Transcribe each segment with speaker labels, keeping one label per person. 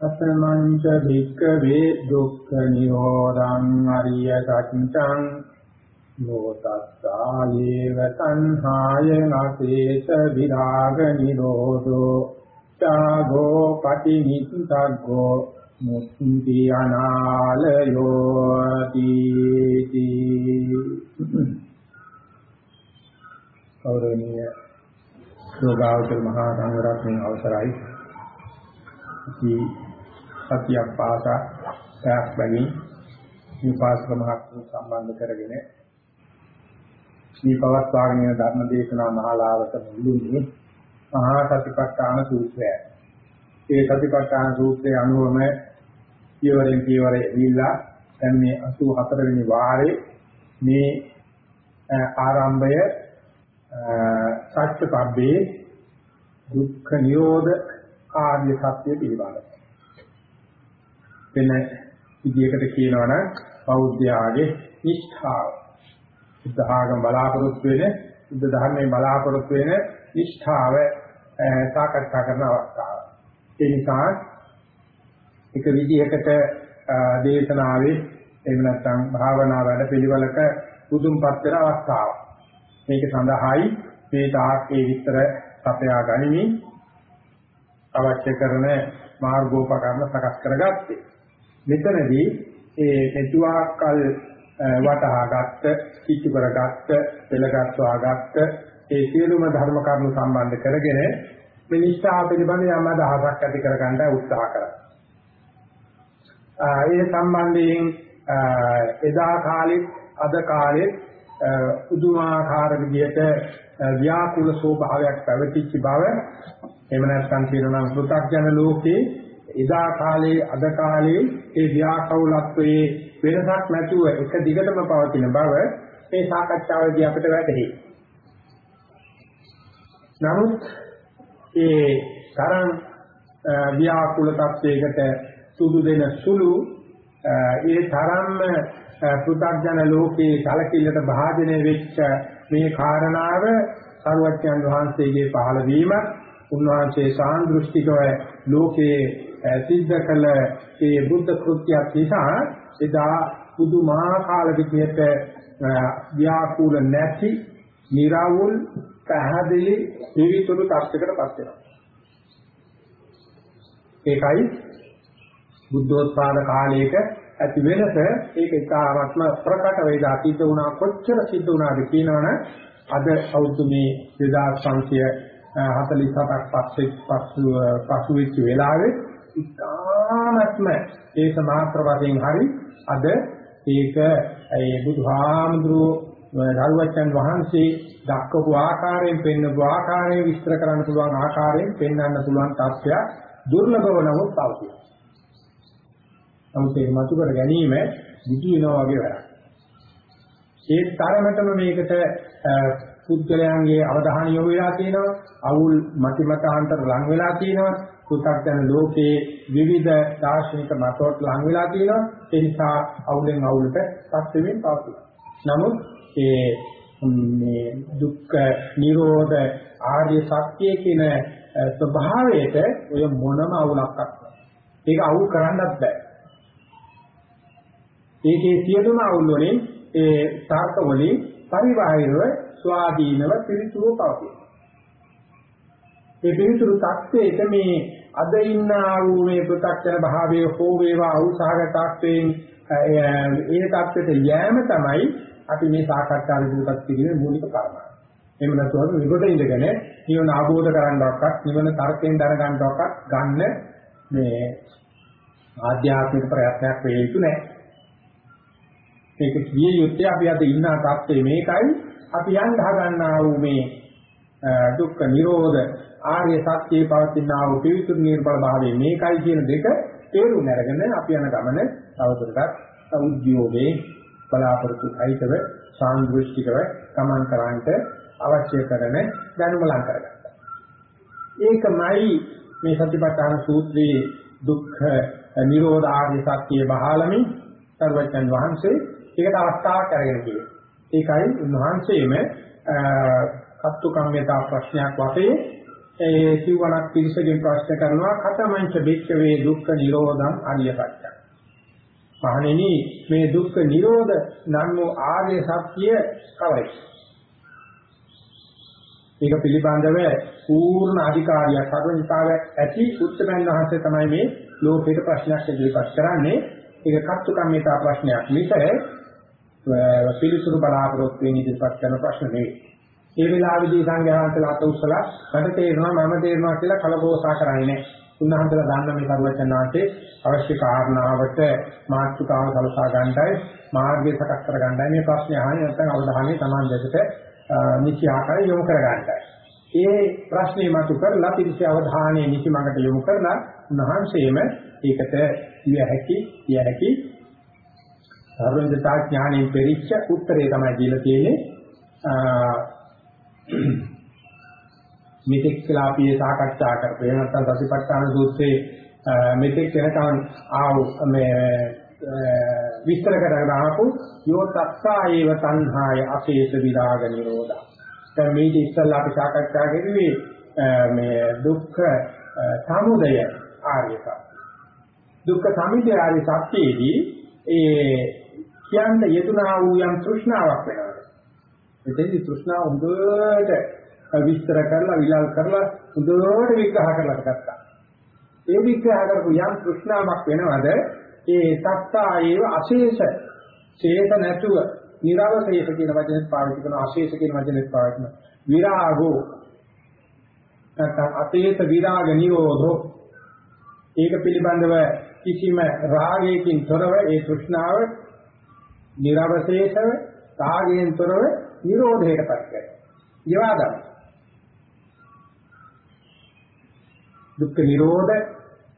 Speaker 1: කතමංච භික්ඛවේ දුක්ඛ නිරෝධං අරිය සත්‍යං නෝතස්සායේව සංහාය නසේත විරාග නිරෝධෝ ඡාගෝ පටිනිස්සග්ගෝ මුක්ති අනාලයෝ තීති කෞරණීය යෝගාවචර මහා සංඝරත්නයේ අවසරයි. අපි සතියක් පාසා පැයක් බැගින් මේ පාසක මහත්තු සම්බන්ධ කරගෙන මේ පවත්වාගෙන යන ධර්ම දේශනා මහලාවත මුළුන්නේ මහා සතිපට්ඨාන සූත්‍රය. ඒ සතිපට්ඨාන සූත්‍රයේ අනුවම පියවරෙන් පියවර එවිලා දැන් මේ 84 වෙනි වාරේ මේ ආරම්භය සත්‍යපබ්බේ දුක්ඛ නිරෝධ ආර්ය සත්‍ය පිළිබඳව. වෙන විදියකට කියනවනම් බෞද්ධයාගේ නිෂ්ඨාව. බුද්ධ ආගම බලාපොරොත්තු වෙන බුද්ධ ධර්මයේ බලාපොරොත්තු වෙන නිෂ්ඨාව සාකච්ඡා කරන අවස්ථාව. ඒ නිසා එක විදිහකට දේශනාවේ එහෙම නැත්නම් භාවනා වැඩ පිළිවෙලක පුදුම්පත් වෙන අවස්ථාවක්. මේක සඳහායි මේ තාක්කේ විස්තර සපයා ගනිමින් අවශ්‍ය කරන මාර්ගෝපකරණ සකස් කරගත්තේ. මෙතනදී ඒ මෙතුආකල් වටහාගත්ත, කිච්චු කරගත්ත, පෙළගස්වාගත්ත ඒ සියලුම ධර්ම කරුණු සම්බන්ධ කරගෙන මේ නිස්සාර පිළිබඳ යම් අදහසක් ඇති කරගන්න උත්සාහ කරා. ඒ සම්බන්ධයෙන් එදා කාලෙත් අද කාලෙත් උදුමාකාර විදියට ව්‍යාකූල ස්වභාවයක් පැවතිච්ච බව එහෙම නැත්නම් කියනවා නම් පෘථග්ජන ලෝකේ එදා කාලේ අද කාලේ ඒ ව්‍යාකූලත්වයේ වෙනසක් නැතුව එක දිගටම පවතින බව මේ සාකච්ඡාවේදී අපිට වැටහි. නමුත් ඒ තරම් ව්‍යාකූල තත්වයකට සුදු දෙන සුළු ඒ තරම්ම පෘථග්ජන ලෝකේ කලකිල්ලට භාජනය වෙච්ච මේ කාරණාව සරුවච්චන් වහන්සේගේ පහළ වීමත් උන්වහන්සේ සාන්දෘෂ්ටිකව ලෝකයේ සිද්ධ කළ ඒ බුද්ධ කෘත්‍යයක් නිසා එදා පුදුමාකාර විදිහට ව්‍යාකූල නැති, निराවුල්, පැහැදිලි විවිතුරු තත්යකටපත් වෙනවා. ඒකයි බුද්ධෝත්පාද කාලයක ඇති වෙනස ඒක ඉතාමත්ම ප්‍රකට වේදා සිද්ධ වුණා කොච්චර සිද්ධ වුණාද කියනවනේ අද අවුරුදු මේ 2547ක් පස්සේ පසු පසු වෙච්ච වෙලාවේ ඉතාමත්ම ඒ සමාත්‍ර වශයෙන් හරි අද ඒක ඒ බුදුහාමුදුරුවෝ ධර්මචන් වහන්සේ දක්වපු ආකාරයෙන් පෙන්වපු ආකාරයෙන් විස්තර කරන්න පුළුවන් ආකාරයෙන් පෙන්වන්න පුළුවන් තත්ත්වයක් දුර්ලභව නමුත් පවතින. නමුත් ඒක මතු කර ගැනීම බුදු වෙනවා වගේ වැඩක්. ඒ තරමටම මේකට පුද්ගලයන්ගේ අවධානය යොමු වෙලා තියෙනවා. අවුල් මතිමතාන්තර ලං වෙලා තියෙනවා. පු탁ජන ලෝකයේ විවිධ දාර්ශනික මතවලට ලං වෙලා තියෙනවා. ඒ නිසා අවුලෙන් අවුලට පත් වෙමින් පවතිනවා. නමුත් ඒ මේ දුක්ඛ නිරෝධ ආර්ය සත්‍ය කියන ස්වභාවයට ඔය මොනම අවුලක් ඒක අවුල් කරන්නත් බෑ. ඒකේ සියලුම අවුල් වලින් ඒ තාර්ක වලින් පරිබාහිරව ස්වාධීනව පිළිතුරු පවතින. මේ පිළිතුරු ත්‍ක්ෂේත මේ අද ඉන්න වූ මේ ප්‍රත්‍යක්ෂන භාවයේ හෝ වේවා අවසහගතත්වයෙන් ඒ ත්‍ක්ෂේත යෑම තමයි අපි මේ සාකච්ඡා විදිහට පිළිගන්නේ මූලික කාරණා. එහෙම නැත්නම් විගොඩ ඉඳගෙන නිවන ආબોධ කරන්නවක්වත් නිවන තර්කයෙන් දැනගන්නවක්වත් ගන්න මේ ආධ්‍යාත්මික ප්‍රයත්නයක් වෙන්නේ නැහැ. මේක කියේ යුත්තේ අපි අද ඉන්න තාක්ෂේ මේකයි අපි යන්න හදන්නා වූ මේ දුක්ඛ නිරෝධ ආර්ය සත්‍යයේ පවතිනා වූ පිවිතුරු නිර්බල භාවයේ මේකයි කියන දෙක තේරුම් අරගෙන අපි යන ගමන තවදුරටත් උද්‍යෝගේ බලාපොරොත්තු අයිතව සාන්දෘෂ්ටිකව ගමන් කරන්නට අවශ්‍ය කරන දැනුම ලං කරගත්තා. ඒකමයි මේ සතිපට්ඨාන සූත්‍රයේ දුක්ඛ නිරෝධ ආර්ය සත්‍ය බහාලමින් සර්වඥන් වහන්සේ ඒකට අවස්ථාවක් අරගෙන කියනවා. ඒකයි උන්වහන්සේම කත්තු කම්මිතා ප්‍රශ්නයක් වශයෙන් ඒ සිවණක් පිළිසකින් ප්‍රශ්න කරනවා කතමංච බික්කවේ දුක්ඛ නිරෝධං අරිය සත්‍යං. මහණෙනි මේ දුක්ඛ නිරෝධ නම් වූ ආර්ය සත්‍ය කවරයි? මේක පිළිබඳව පූර්ණ අධිකාරියක් සර්වනිකාව ඇති උත්තරයන් වහන්සේ තමයි මේ ලෝකෙට ප්‍රශ්නයක් ඉදිරිපත් කරන්නේ. ඒක කත්තු කම්මිතා ප්‍රශ්නයක් මිස පිළිතුරු බලාපොරොත්තු වෙන ඉදිරිපත් කරන ප්‍රශ්න නෙවෙයි. ඒ වෙලාවේදී සංඝයාන්තලා අත උස්සලා මට තේරෙනවා මම තේරෙනවා කියලා කලබෝසා කරන්නේ නැහැ. උන්වහන්සේලා දන්න මේ සර්වචනාංශේ අවශ්‍ය කාරණාවට මාතෘකාව සලසා ගන්නයි මාර්ගය සකස් කර ගන්නයි මේ ප්‍රශ්නේ අහන්නේ නැත්නම් අවධානය Taman දෙකට නිසි ආකාරයෙන් යොමු කර ගන්නයි. ඒ ප්‍රශ්නේ මතු කරලා පිළිසි අවධානය නිසි මඟට යොමු කරලා උන්වහන්සේම ඒකට කිය හැකි කිය හැකි සර්වඥතා ඥාණයෙන් පෙරිච්ච උත්තරේ තමයි දීලා තියෙන්නේ. මෙතෙක් කියලා අපි සාකච්ඡා කරපු එහෙම නැත්නම් සතිපට්ඨාන සූත්‍රයේ මෙතෙක් වෙනකන් ආව මේ විස්තර කරගෙන ආපු යෝ තත්සා ඒව තණ්හාය අපේස විරාග නිරෝධා. දැන් මේ ඉස්සල්ලා අපි සාකච්ඡා කරුවේ මේ දුක්ඛ සමුදය ආර්ය සත්‍ය. දුක්ඛ සමුදය ආර්ය සත්‍යයේදී ඒ කියන්න යෙදුනා වූ යම් තෘෂ්ණාවක් වෙනවා. එතෙන්දි තෘෂ්ණාව හොඳට විස්තර කරලා විලල් කරලා හොඳට විග්‍රහ කරලා ගත්තා. ඒ විග්‍රහ කරපු යම් තෘෂ්ණාවක් වෙනවද ඒ තත්තා ඒව අශේෂ ඡේද නැතුව නිරවශේෂ කියන වචනේ පාවිච්චි කරන අශේෂ කියන වචනේ පාවිච්චි කරන විරාගෝ නැත්නම් අතේත විරාග නිරෝධෝ ඒක පිළිබඳව කිසිම රාගයකින් තොරව ඒ තෘෂ්ණාව නිරවශේෂව රාගයෙන් තොරව නිරෝධයටපත් කරනවා. යවාදම් දුක්ඛ නිරෝධ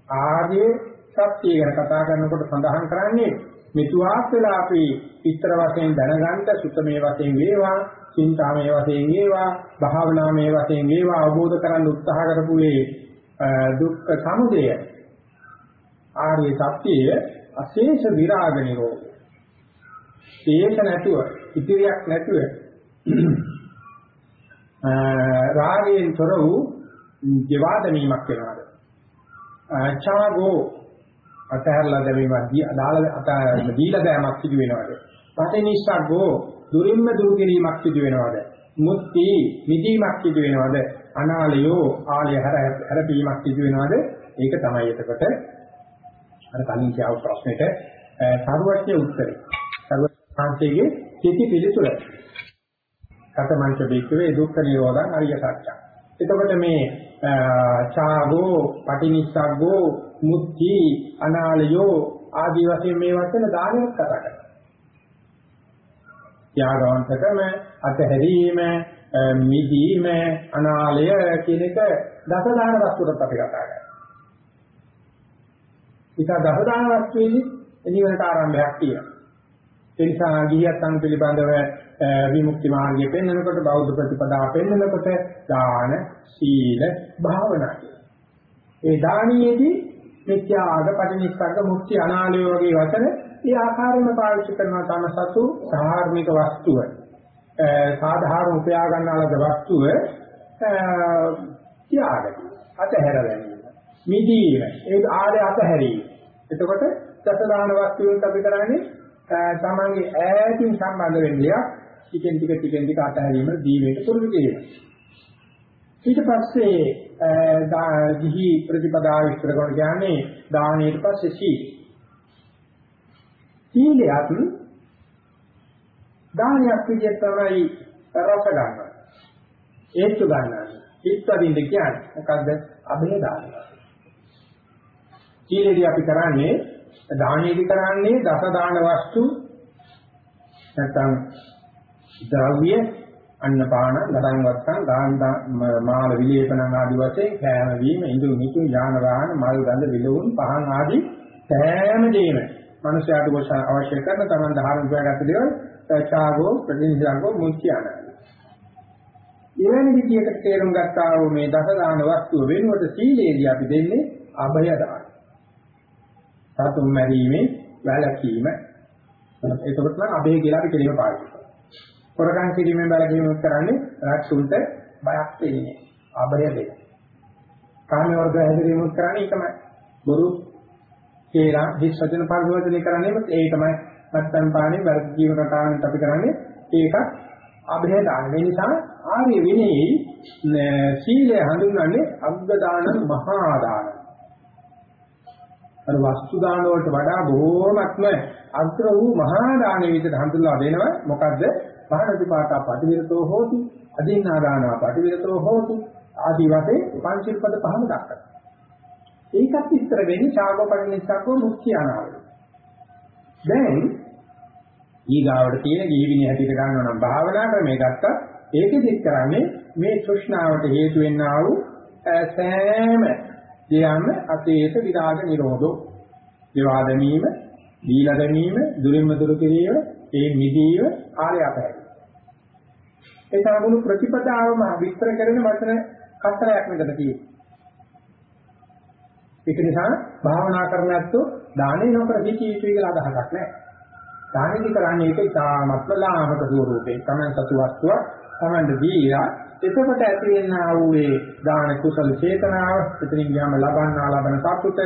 Speaker 1: ආදී සත්‍ය ගැන කතා කරනකොට සඳහන් කරන්නේ මෙතුආත් වෙලා අපි විස්තර වශයෙන් දැනගන්න සුතමේ වශයෙන් වේවා චින්තාමේ වශයෙන් වේවා භාවනාමේ වශයෙන් වේවා අවබෝධ කරගන්න උත්සාහ කරපු මේ දුක්ඛ සමුදය ආර්ය සත්‍යය අශේෂ විරාග නිරෝධ ශේෂ නැතුව ඉතිරියක් නැතුව රාගයෙන් තොර වූ ජීවාදමීමක් වෙනවාද? ඡාගෝ අතහැරලා දැමීමක් දාලා අත දීලා දැමීමක් සිදු වෙනවාද? පටිනිස්සග්ගෝ දුරින්ම දුරු කිරීමක් සිදු වෙනවාද? මුක්ති නිදීමක් සිදු වෙනවාද? අනාලයෝ ආලය හැරපීමක් සිදු වෙනවාද? ඒක තමයි එතකොට අර කලින් කියව ප්‍රශ්නෙට සරුවච්චේ උත්තරේ. සරුවච්චාන්තයේ කිසි පිළිතුර කතමංච බික්කවේ දුක්ඛ නිරෝධං අරිය සත්‍යං එතකොට මේ චාගෝ පටිනිස්සග්ගෝ මුත්‍ති අනාලයෝ ආදී වශයෙන් මේ වචන දානෙත් කතා කරනවා. ත්‍යාගවන්තකම අතහැරීම මිදීම අනාලය කියන එක දසදාන වස්තුවට අපි කතා කරනවා. ඒක දසදාන වස්තුවේදී එනිවලට ආරම්භයක් තියෙනවා. ඒ නිසා ගිහියන් පිළිබඳව විමුක්ති මාර්ගය පෙන්වනකොට බෞද්ධ ප්‍රතිපදාව පෙන්වනකොට දාන, සීල, භාවනා ඒ දානියේදී මිත්‍යාග, පටිනිස්සග්ග, මුක්ති, අනාලය වගේ වචන ඒ ආකාරයෙන්ම පාවිච්චි කරනවා තම සතු ධාර්මික වස්තුව. සාධාරණ උපයා ගන්නාලද වස්තුව ත්‍යාගය. අතහැර ගැනීම. මිදීම. ඒ ආලය අතහැරීම. එතකොට දසදාන වස්තුවෙන් අපි කරන්නේ තමන්ගේ ඈතින් සම්බන්ධ වෙන්නේ ටිකෙන් ටික ටිකෙන් ටික අතහැරීම දීවේට පුරුදු කිරීම. ඊට පස්සේ දිහි ප්‍රතිපදාව විස්තර කරන කියන්නේ දානයට පස්සේ සීල. සීලයත් දානයක් විදිහට තමයි රස ගන්නවා. ඒත්තු ගන්නවා. ඉත්තරින්ද කියන්නේ මොකද්ද? අභය දානය. සීලේදී අපි කරන්නේ දානයේදී කරන්නේ දස දාන වස්තු නැත්නම් ද්‍රව්‍ය අන්නපාන ගඩන් වත්තන් ගාන්දා මාල විලේපන ආදී වශයෙන් කෑම වීම ඉඳු නිතු යාන වාහන මල් ගඳ විලවුන් පහන් ආදී සෑම දෙයක්ම මනුෂයාට කොච්චර අවශ්‍ය කරන තමන් දහන උපයාගත්ත දේවල් චාගෝ ප්‍රතිනිධාගෝ මුච්චානයි. එවැනි විදියකට තේරුම් ගත්තා වූ මේ දස දාන වස්තුව වෙනුවට සීලේදී අපි දෙන්නේ අභය දාන. සතුම් මැරීමේ වැළකීම. ඒකවත් නම් අභය කියලා අපි කෙලිම පාවිච්චි කරනවා. කොරකන් කිරීමෙන් වැළකීම කරන්නේ රාක්ෂුන්ට බයක් දෙන්නේ. අභය දෙන්න. කාම වර්ග හැදීමුත් කරන්නේ ඒකමයි. බොරු කියලා හිස් වචන පරිවර්තනය කරන්නේම ඒ තමයි නැත්තම් පානේ වැරදි ජීව රටාවෙන් අපි කරන්නේ ඒකත් අභය දාන. ඒ නිසා ආර්ය විනයේ සීලය හඳුන්වන්නේ අග්ග දාන මහා දාන. අර වස්තු දාන වලට වඩා බොහෝමත්ම අග්‍ර වූ මහා දාන විදිහට හඳුන්වලා දෙනවා. මොකද්ද? පහනතිපාතා පටිවිරතෝ හෝති, අදින්නාදානා පටිවිරතෝ හෝති. ආදී වශයෙන් පංචිල්පද පහම දක්වනවා. ඒකත් විස්තර වෙන්නේ ශාගෝපරිනිස්සකෝ මුක්ඛ්‍ය අනාවල. දැන් ඊගාවට තියෙන ජීවිනී හැටියට ගන්නවා නම් භාවනා ක්‍රමයේ ගත්තා ඒකෙදිත් කරන්නේ මේ තෘෂ්ණාවට හේතු වෙන්නා වූ සෑම දෙයක්ම අතීත විරාග නිරෝධෝ. විවාද වීම දීලා ගැනීම දුරින්ම දුරු කිරීම ඒ නිදීව ආර්ය අපහැරි ඒ තරමුණු ප්‍රතිපදාවම විස්තර කරන වචන හතරක් මෙතන තියෙනවා. ඒක නිසා භාවනා කරනැත්තෝ දානේ නොකර සිටී යුතුයි කියලා අදහසක් නැහැ. දානෙදි කරන්නේ ඒක ඉතාමත්ම ලාමක ස්වරූපේ තමයි සතු වස්තුව තමයි දීලා එතකොට ඇති වෙනා වූ ඒ දාන කුසල චේතනාව එතනින් ගියාම ලබන්නා ලබන සතුට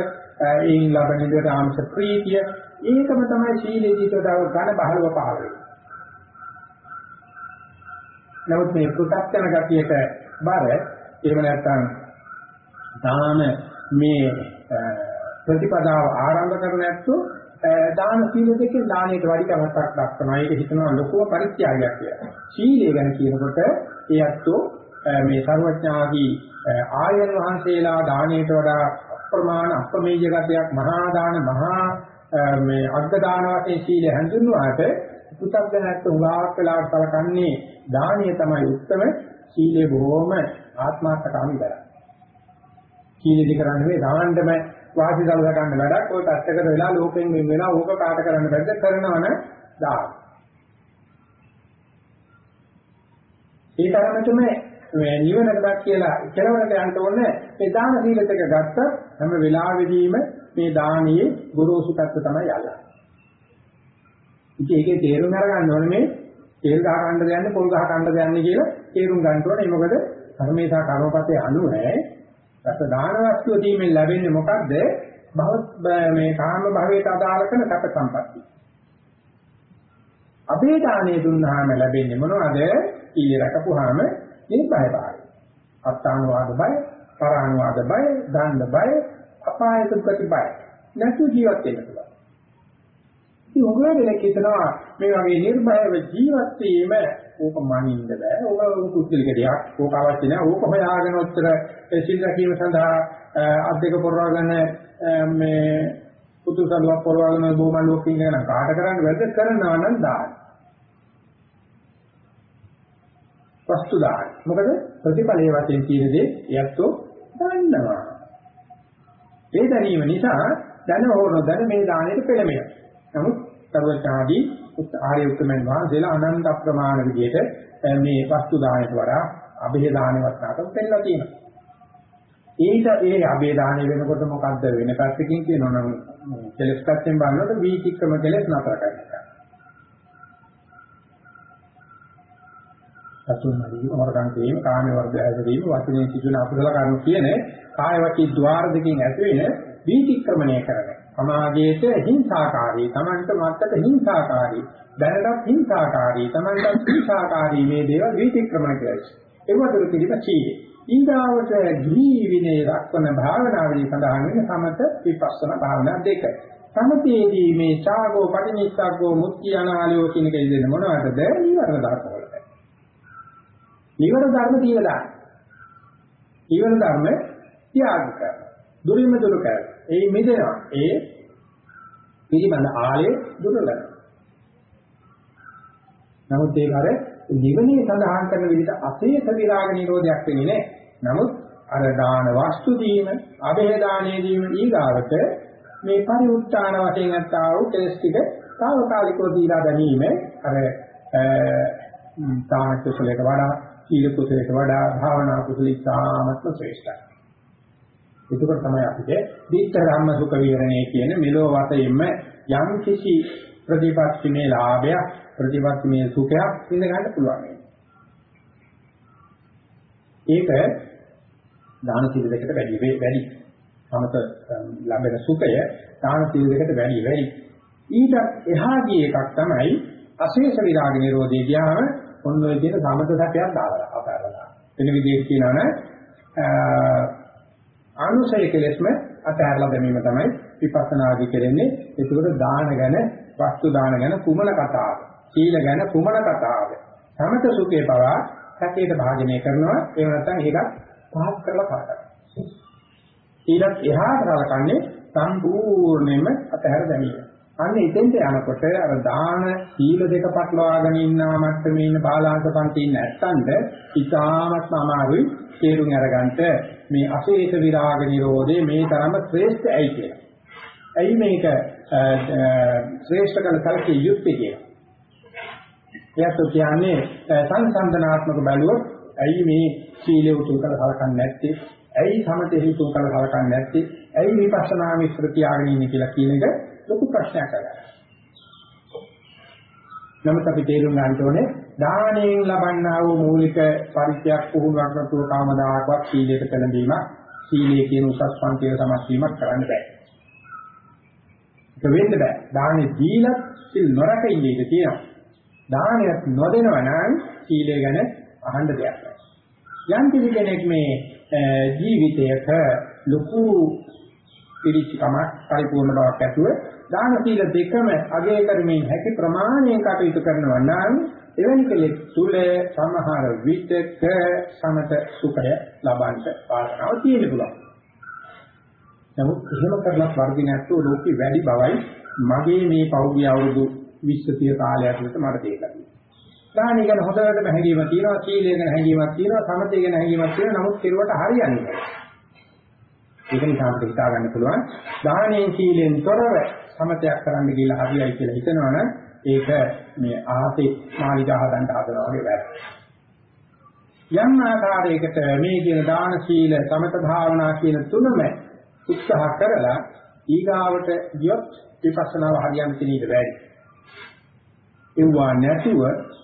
Speaker 1: ඒයින් ලබන විදිහට ආංශ ප්‍රීතිය ඒකම තමයි සීලේදීට ඝන බහලව පහළ වෙන්නේ. නමුත් මේ පු탁තන ගතියට බර එහෙම නැත්නම් දාන මේ ප්‍රතිපදාව ආරම්භ කර නැත්නම් දාන සීල දෙකේ දාණයට වැඩි කමක් දක්වනවා. ඒක හිතනවා ලොකුම පරිත්‍යාගයක් කියලා. සීලය ගැන කියනකොට ඒ අත්ෝ මේ ਸਰවඥාගේ ආයන වහන්සේලා දාණයට වඩා අප්‍රමාණ අපමේය ගතියක් මහා දාන මහා මේ අග්ග දාන වශයෙන් සීලය හඳුන්වාට පුතග්ජනත් උගාවක් වෙලාවට කලකන්නේ දානීය තමයි උත්තම සීලය බොහොම ආත්මාර්ථකාමී කරා. සීලෙදි කරන්නේ මේ දාන්නම වාසි සලස ගන්න වැඩක් ඔය පැත්තකට වෙලා ලෝකෙන් වෙන වෙලා ඕක කාට කරන්න බැරිද කරනවන දාන. ඒ තරමටම මේ නිවනකට කියලා කෙලවරට යන්න ඕනේ මේ දාන සීලත් එක ගත්තත් හැම වෙලාවෙදීම මේ දානීය ගුරුසු පැත්ත තමයි යල්ලා. ඉතින් ඒකේ තේරුම් අරගන්න ඕනේ මේ තේල් ගහ ගන්න දෙන්නේ පොල් ගහ ගන්න දෙන්නේ කියලා තේරුම් ගන්න ඕනේ. මොකද ධර්මේසා කර්මපතේ අනුව රස දාන වස්තුව දීමෙන් ලැබෙන්නේ මොකද්ද? භව මේ කාම භවයට අදාළ කරන කප සම්පatti. අපේ දානේ දුන්නාම ලැබෙන්නේ මොනවද? ඊයේ රකපුවාම මේ බය බය. අත්තානුවාද බය, පරානුවාද බය, දණ්ඩ බය, අපායට ප්‍රති බය. නැතු ජීවත් වෙන්න පුළුවන්. ඉතින් උගලෙක් හිතනවා මේ වගේ නිර්භයව ජීවත් වීම ඕක මනින්න බෑ. ඕක පුද්ගලික දෙයක්. ඕක අවශ්‍ය නෑ. ඕක හොයාගෙන උත්තර සිල් රැකීම සඳහා අධික පොරවගෙන මේ පුතු සලුවක් පොරවගෙන බොමලුවක් ඉඳගෙන කාට කරන්න වැද කරනවා නම් දාන්න. වස්තු දාන්න. මොකද ප්‍රතිඵලයේ වශයෙන් කියන දේ යැත්තෝ දන්නවා. ඒ දැනීම නිසා දැන හෝ නොදැන මේ දාණයට පෙළඹෙනවා. නමුත් සර්වඥාදී ආර්ය උත්තමයන් වහන්සේලා අනන්ත අප්‍රමාණ විදිහට මේ වස්තු දාණයට වඩා අභේ දාණය වස්තාවට පෙන්නලා තියෙනවා. ඒක ඒ අභේ දාණය වෙනකොට මොකද්ද වෙන පැත්තකින් කියනවනම් කෙලස් පැත්තෙන් බලනකොට වීතික්‍රම කෙලස් නතර කරනවා. සතුන්මදී වරකම් කිරීම කාම වර්ධය හැදීම වචනේ සිදුවන අකුසල කර්ම කියන කාය වචී ద్వාර දෙකෙන් ඇති වෙන වීතික්‍රමණය කරනවා. සමාජයේට හිංසාකාරී, Tamanට මත්තට හිංසාකාරී, දැනටත් හිංසාකාරී, Tamanට හිංසාකාරී මේ දේවල් විතික්‍රමණ කරයි. ඒවතර පිළිප චීලේ. ඊගාවට ගිහි විනය දක්වන භාවනාවලිය සඳහන් වෙන සමත විපස්සනා භාවනා දෙක. සමතේදී මේ ඡාගෝ පටිනිස්සග්ගෝ මුක්ති අනාලයෝ කියන එක ඉදෙන මොනවටද? ඊවරණ ධර්ම වලට. ඊවර ධර්ම කියලා දාන්න. ඊවර ධර්ම ත්‍යාග කරනවා. දුරින්ම දුරු කරනවා. ඒ මිදෙනවා. ඒ පිළිබඳ ආලේ දුර්ලභ. නමුත් ඒක අර නිවනේ සඳහන් කරන විදිහට අශේෂ විරාග නිරෝධයක් වෙන්නේ නැහැ. නමුත් අර දාන වස්තු දීම, අබේ දානයේ දීම ඊගාවට මේ පරිඋත්තාන වශයෙන් අත්තා වූ කෙලස් ටික తాවකාලිකව දීලා ගැනීම අර තාන කුසලයට වඩා සීල කුසලයට වඩා භාවනා කුසලී සාමත්ම ශ්‍රේෂ්ඨයි. ඒකකට තමයි අපිට දීත්‍ය ධම්ම සුඛ විහරණය කියන මෙලෝ වතයෙන්ම යම් කිසි ප්‍රතිපත්තිමේ ලාභයක් ප්‍රතිපත්තිමේ සුඛයක් ඉඳ ගන්න පුළුවන්. ඒක දාන සීල දෙකට වැඩි වැඩි. සමත ලැබෙන සුඛය දාන සීල දෙකට වැඩි වැඩි. ඊට එහා ගිය එකක් තමයි අශේෂ විරාග නිරෝධය කියනම ඔන්න ඔය විදිහට සමත සැපයක් දාලා අපරලා. වෙන විදිහට කියනවනේ අනුසය කෙලෙස්ම අතහැරලා දැමීම තමයි විපස්සනාදි කෙරෙන්නේ. ඒකවල දාන ගැන, වස්තු දාන ගැන කුමන කතාවද? සීල ගැන කුමන කතාවද? සමත සුඛේ පවා සැකයට භාජනය කරනවා. ඒ නැත්නම් ඒකත් පහත් කරලා කරනවා. ඊළඟ එහාට කලකන්නේ සම්පූර්ණයෙන්ම අතහැර දැමීම. අන්න එතෙන්ට යනකොට අර දාන සීල දෙක පටලවාගෙන ඉන්නා මට්ටමේ ඉන්න බාලාංශ පන්ති ඉන්න ඇත්තන්ට ඉතාමත් අමාරුයි තේරුම් අරගන්න මේ අශේෂ විරාග නිරෝධේ මේ තරම ශ්‍රේෂ්ඨ ඇයි කියලා. ඇයි මේක ශ්‍රේෂ්ඨ කළ කලකේ යුක්තිය කියලා. එයත් කියන්නේ සංසන්දනාත්මක බැලුවොත් ඇයි මේ සීලය උතුම් කළ කලකන්නේ නැත්තේ? ඇයි සමතේ උතුම් කළ කලකන්නේ නැත්තේ? ඇයි විපස්සනා මිශ්‍ර තියාගෙන ඉන්නේ කියලා කියන එක ලොකු ප්‍රශ්නයක් කරගන්නවා. නමුත් අපි තේරුම් ගන්න ඕනේ දානයෙන් ලබන්නා වූ මූලික පරිත්‍යාග පුහුණුවක් නැතුව කාමදායකවත් සීලයක පෙළඹීමක් සීලයේ කියන උසස් පන්තියේ සමත් වීමක් කරන්න බෑ. ඒක වෙන්න බෑ. දානේ දීලා සිල් නොරක ඉන්නේ ඉඳී තියෙනවා. දානයක් නොදෙනවා නම් සීලය ගැන අහන්න දෙයක් නැහැ. යම් කිසි කෙනෙක් මේ ජීවිතයක ලොකු පිළිචකම පරිපූර්ණ බවක් ඇතුව දාන සීල දෙකම අගය කරමින් හැකි ප්‍රමාණයෙන් කටයුතු කරනවා නම් එවැනි කෙලෙස් තුල සමහර විටක සමත සුඛය ලබන්න පාරණව තියෙන්න පුළුවන්. නමුත් එහෙම කරලා වර්ධිනයත් ලෝකෙ වැඩි බවයි මගේ මේ පෞද්ගලික අවුරුදු 20 30 කාලය ඇතුළත මට තේරෙන්නේ. දානි ගැන හොඳටම හැඟීමක් තියෙනවා, සීලය ගැන හැඟීමක් තියෙනවා, සමතය ගැන හැඟීමක් තියෙනවා. නමුත් කෙරුවට හරියන්නේ නැහැ. ඒක නිසා අපිට හිතා ගන්න පුළුවන් දානයෙන් සීලෙන් තොරව සමතයක් කරන්න කියලා හරියයි කියලා හිතනවනම් ඒක මේ ආසේ මාලිගා හදන්න හදනවා වගේ වැඩ. යම් ආකාරයකට මේ කියන දාන සීල සමත භාවනා කියන තුනම උත්සාහ කරලා ඊගාවට ගියොත් විපස්සනාව හරියන්න කියන ඊට බැරි. ඒවා නැතුව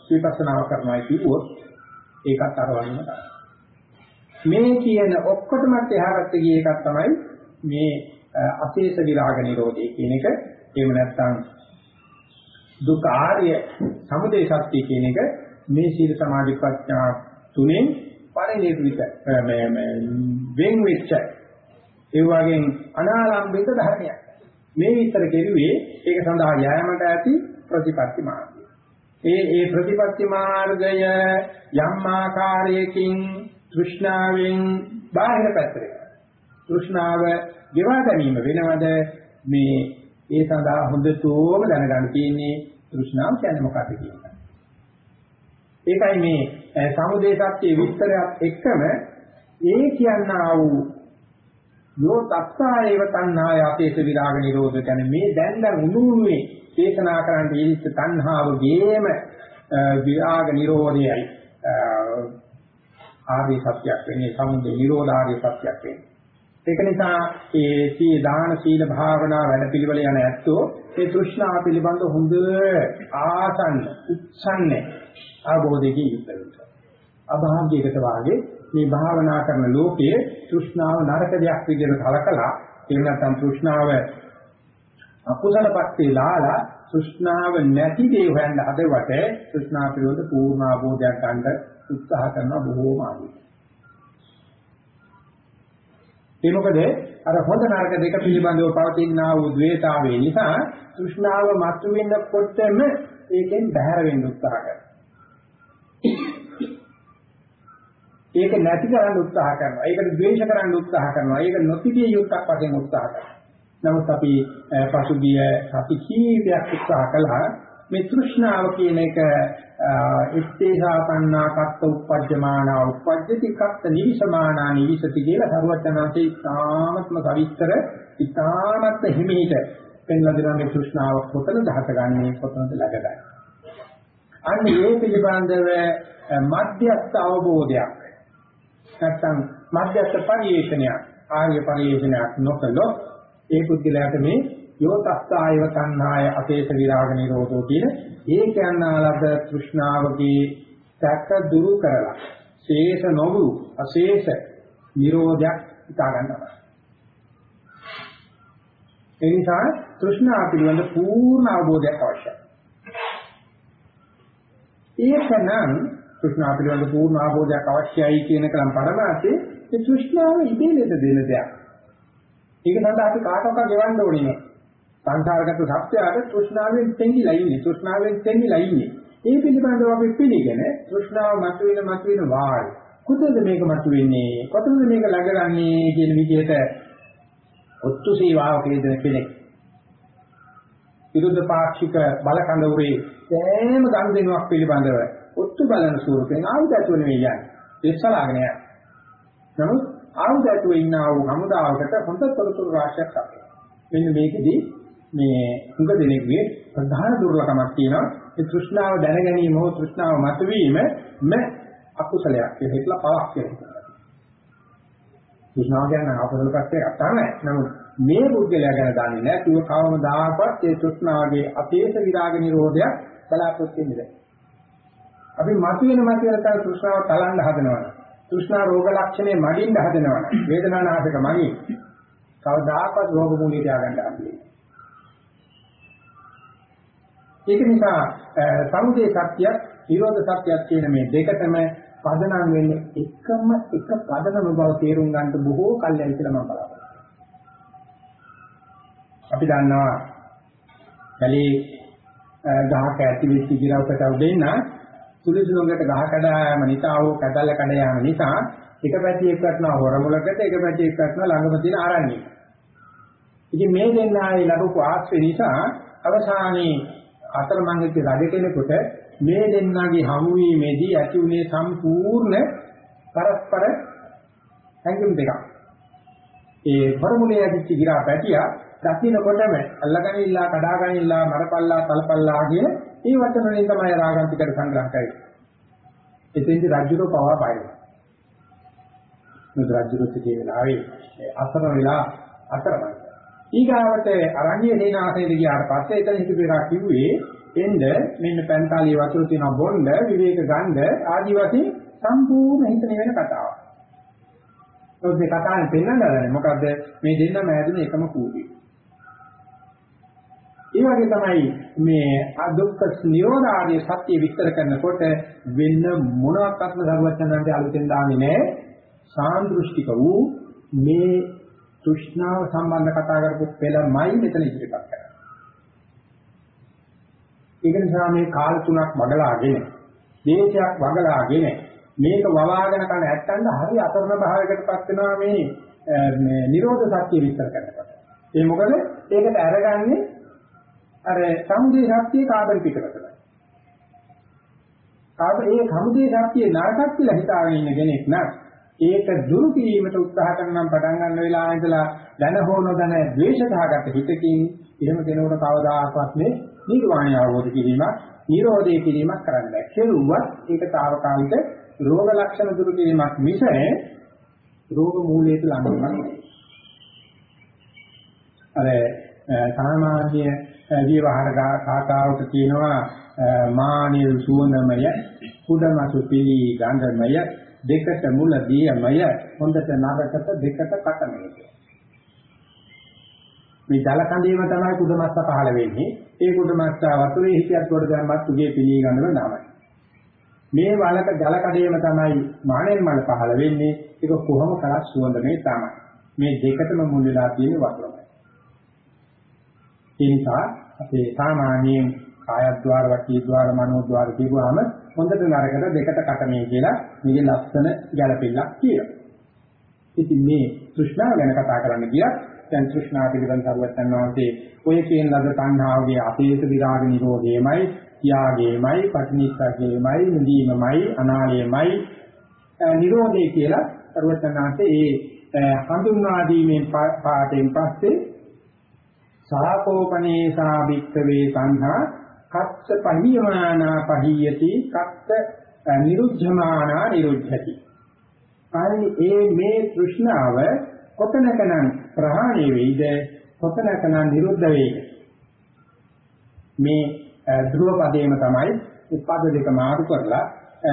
Speaker 1: විපස්සනාව කරනවා කිව්වොත් ඒකත් අර වගේම තමයි. මේ කියන ඔක්කොටමත් එහාට ගිය එකක් තමයි මේ අශේෂ විරාග නිරෝධය කියන එක. එහෙම නැත්නම් දුක ආර්ය සමුදය සත්‍ය කියන එක මේ සීල සමාධි ප්‍රඥා තුනෙන් පරිණිරවිත මේ මේ වෙන් වෙච්ච ඒ වගේම අනාලම්බිත ධර්මයක්. මේ විතර කෙරුවේ ඒක සඳහා යෑමට ඇති ප්‍රතිපත්ති මාර්ගය. ඒ ඒ ප්‍රතිපත්ති මාර්ගය යම් ආකාරයකින් තෘෂ්ණාවෙන් බාහිර පැත්තට තෘෂ්ණාව ගෙවා ගැනීම වෙනවද මේ ඒ සඳහා හොඳටම දැනගන්න තියෙන්නේ තෘෂ්ණාව කියන්නේ මොකක්ද කියන එක. ඒකයි මේ සමුදේ සත්‍ය විස්තරයත් එක්කම ඒ කියනා වූ යෝ තස්සායව තණ්හාය අපේස විරාග නිරෝධ කියන්නේ මේ දැන් දැන් උණුුණුවේ දේශනා කරන්න ඉරිච්ච තණ්හාව ගේම විරාග නිරෝධයයි ආර්ය සත්‍යයක් වෙන්නේ සමුදේ නිරෝධාර්ය සත්‍යයක් වෙන්නේ. ඒක නිසා ඒ සී දාන සීල භාවනා වැඩපිළිවෙල යන ඇත්තෝ මේ තෘෂ්ණාව පිළිබඳ හොඳ ආසන්න උත්සන්න අවබෝධයකින් යුක්ත වෙනවා. අභාග්‍යයකට වාගේ මේ භාවනා කරන ලෝකයේ තෘෂ්ණාව නරක දෙයක් විදිහට කලකලා එහෙම නැත්නම් තෘෂ්ණාව අකුසල පැත්තේ ලාලා තෘෂ්ණාව නැති දේ හොයන්න හදවට තෘෂ්ණාව පිළිබඳ පූර්ණ අවබෝධයක් ගන්න උත්සාහ කරනවා බොහෝම අඩුයි. ඒ මොකද අර හොඳ නරක දෙක පිළිබඳව පවතිනා වූ द्वේතාවේ නිසා තෘෂ්ණාව මතුවෙනකොටම ඒකෙන් බැහැර වෙන්න උත්සාහ කරනවා. ඒක නැති කරන්න උත්සාහ කරනවා. ඒකට ද්වේෂ කරන්න උත්සාහ කරනවා. ඒක නොතිබිය යුක්තක් වශයෙන් උත්සාහ කරනවා. නමුත් අපි පසුගිය සති කීපයක් උත්සාහ කළා මේ තෘෂ්ණාව කියන එක ඉත්තේසාපන්නා කත්ත උපජ්ජමානා උපජ්ජති කත්ත නිවිසමානා නිවිසති කියලා සරුවචනාංශේ ඉතාමත්ම කවිස්තර ඉතාමත්ම හිමිහිට පෙන්ලා දෙන මේ තෘෂ්ණාව කොතනද හටගන්නේ කොතනද läගගන්නේ අන්න ඒ පිළිබඳව මධ්‍යස්ථ අවබෝධයක්. නැත්නම් මධ්‍යස්ථ පරිේශනයක් ආර්ය පරිේශනයක් නොකළොත් ඒ පුද්ගලයාට මේ යෝතස්සායව තණ්හාය අපේස විරාග නිරෝධෝ කියන ඒ කියනාලද තෘෂ්ණාවගේ සැක දුරු කරලා ශේෂ නොවු අශේෂ නිරෝධයක් හිතා ගන්නවා. ඒ නිසා තෘෂ්ණාව පිළිබඳ පූර්ණ අවබෝධයක් අවශ්‍යයි. ඒකනම් තෘෂ්ණාව පිළිබඳ පූර්ණ අවබෝධයක් අවශ්‍යයි කියන කලම් පරමාර්ථයේ ඒ තෘෂ්ණාව ඉබේ ලෙස දෙන දෙයක්. ඒක සඳහා අපි කාටවත් ගෙවන්න ඕනේ නෑ. සංසාරගත සත්‍යයට තෘෂ්ණාවෙන් තෙන්ගිලා ඉන්නේ. තෘෂ්ණාවෙන් තෙන්ගිලා ඉන්නේ. ඒ පිළිබඳව අපි පිළිගෙන තෘෂ්ණාව මතුවෙන මතුවෙන වාල්. කොතනද මේක මතුවෙන්නේ? කොතනද මේක ළඟරන්නේ කියන විදිහට ඔත්තු සේවාවක යෙදෙන කෙනෙක්. විරුද්ධ පාක්ෂික බල කඳවුරේ සෑම ගනුදෙනුවක් පිළිබඳව ඔත්තු බලන ස්වරූපෙන් ආයුධ ඇතුව නෙවෙයි යන්නේ. එස්සලාගෙන යන්නේ. නමුත් ආයුධ ඇතුව ඉන්න ආ වූ හමුදාවකට හොඳ තොරතුරු රාශියක් අපේ. මෙන්න මේකෙදී මේ හුඟ දෙනෙක්ගේ ප්‍රධාන දුර්ලභමක් තියෙනවා ඒ තෘෂ්ණාව දැන ගැනීම හෝ තෘෂ්ණාව මතුවීම ම අකුසලයක් කියලා හිතලා පවක් කියලා. තෘෂ්ණාව කියන්නේ අකුසල පැත්තේ අතන නමුත් මේ බුද්ධලයා ගැන දන්නේ නැහැ කිව්ව කවමදාකවත් ඒ තෘෂ්ණාවගේ අපේස විරාග නිරෝධය බලාපොරොත්තු වෙන්නේ නැහැ. අපි මතුවෙන මතුවෙන තර තෘෂ්ණාව තලන්න හදනවා. තෘෂ්ණා රෝග ලක්ෂණේ මඩින්න හදනවා. වේදනානාශක මගින් කවදාකවත් රෝග මූලිය තියාගන්න හම්බෙන්නේ. ඒක නිසා සමුදේ සත්‍යයක්, නිරෝධ සත්‍යයක් කියන මේ දෙකටම පදනම් වෙන්නේ එකම එක පදනම බව තේරුම් ගන්න බොහෝ කල්යයි කියලා මම බලාපොරොත්තු අපි දන්නවා කලී ගහක ඇති වෙච්ච ඉරවකට උදෙන්න සුළුසුළුකට ගහ කඩායම නිසා හෝ කඩල කඩ යාම නිසා එක පැතියක් වටනවා හොරමුලකට එක පැතියක් වටනවා ළඟම තියෙන ආරණ්‍යය. ඉතින් මේ දෙන්නාගේ ලැබපු ආශ්‍රය නිසා අවසානයේ අතරමංගෙච්ච රජ කෙනෙකුට මේ දෙන්නාගේ හමු වීමේදී ඇති උනේ සම්පූර්ණ පරස්පර හැඟුම් දෙකක්. ඒ හොරමුලේ ඇතිච්ච ගිරා පැටියා දකින්නකොටම අල්ලගනිලා කඩාගනිලා මරපල්ලා තලපල්ලා කියන මේ වචන වලින් තමයි රාගන්තිකට සංග්‍රහ කරන්නේ. එතෙන්දි රජුරෝ පවා බයනවා. මුද රජුරුත් කියන වෙලාවේ අසර වෙලා අතරමයි. ඊගාවට අරණ්‍ය සේනාසනයේ ගියාට පස්සේ එතන හිටපේරා කිව්වේ එන්න මෙන්න පැන්තාලිය වතුර තියෙන බොණ්ඩ විවේක ගන්න ආදි වශයෙන් සම්පූර්ණ හිතන වෙන කතාවක්. ඔය මේ කතාවෙන් පෙන්නන්නේ මොකද්ද මේ දෙන්නම ඇදුනේ එකම කූඩිය. ඒ වගේ තමයි මේ අදුක්ඛ නිරෝධ ආදී සත්‍ය විස්තර කරනකොට වෙන මොනවාක්වත්ම දරුවචනන්ට අලුතෙන් දාන්නේ නැහැ. සාන්දෘෂ්ටික වූ මේ තෘෂ්ණාව සම්බන්ධ කතා කරපු පෙළමයි මෙතන ඉදිරිපත් කරන්නේ. ඒක නිසා මේ කාල තුනක් වගලාගෙන දේශයක් වගලාගෙන මේක වවාගෙන කරන ඇත්තන්ට හරි අතරන භාවයකටපත් වෙනවා මේ මේ නිරෝධ සත්‍ය විස්තර කරනකොට. ඒ මොකද ඒකට අරගන්නේ අර සමුදේ ශක්තිය කාබන් පිටකටයි. කාබ ඒ සමුදේ ශක්තිය නරකක් කියලා හිතාගෙන ඉන්න කෙනෙක් නම් ඒක දුරු කිරීමට උත්සාහ කරනම් පටන් ගන්න වෙලාව ඉඳලා දැන හෝ නොදැන ද්වේෂතාවගත හිතකින් එහෙම කෙනෙකුට කවදාකවත් මේ නිර්වාණය අවබෝධ කිරීමක් නිරෝධය කිරීමක් කරන්න බැහැ. කෙරුවත් ඒක తాවකාලික රෝග ලක්ෂණ දුරු කිරීමක් මිස රෝග මූලයට ළඟවීමක් නෙවෙයි. අර සාමාන්‍ය විවහාර කාකාවට කියනවා මානිය සුවඳමය කුඩමසු පිළි ගන්ධමය දෙකට මුල දියමය හොඳට නරකට දෙකට කටමය මේ ජල කඳේම තමයි කුඩමස්ස පහළ වෙන්නේ. ඒ කුඩමස්ස වතුරේ හිටියත් කොට දැම්මත් උගේ පිළි ගන්ධම නමයි මේ වලක ජල කඩේම තමයි මානෙල් මල පහළ වෙන්නේ. ඒක කොහොම කරත් සුවඳ මේ තමයි. මේ දෙකටම මුල් වෙලා තියෙන වතුරයි ඒ නිසා අපේ සාමාන්‍යයෙන් කායද්්වාර වචීද්්වාර මනෝද්්වාර කියුවාම හොඳට නරකට දෙකට කටමේ කියලා මේකේ ලක්ෂණ ගැළපෙන්නක් කියනවා. ඉතින් මේ තෘෂ්ණාව ගැන කතා කරන්න ගියත් දැන් තෘෂ්ණා පිළිබඳ සරුවත්යන් වහන්සේ ඔය කියන ලද තණ්හාවගේ අපේත විරාග නිරෝධයමයි, ත්‍යාගයමයි, පටිනිස්සග්ගයමයි, නිදීමමයි, අනාලයමයි නිරෝධය කියලා සරුවත්යන් වහන්සේ ඒ හඳුන්වා දීමෙන් පාඩයෙන් පස්සේ සාකෝපනේසා භික්ඛවේ සංඝා කත්ත පහියමානා පහියති කත්ත නිරුද්ධමානා නිරුද්ධති. අයි ඒ මේ තෘෂ්ණාව කොතනකනම් ප්‍රහාණය වෙයිද කොතනකනම් නිරුද්ධ වෙයිද මේ ධ්‍රුව පදේම තමයි උපද දෙක මාරු කරලා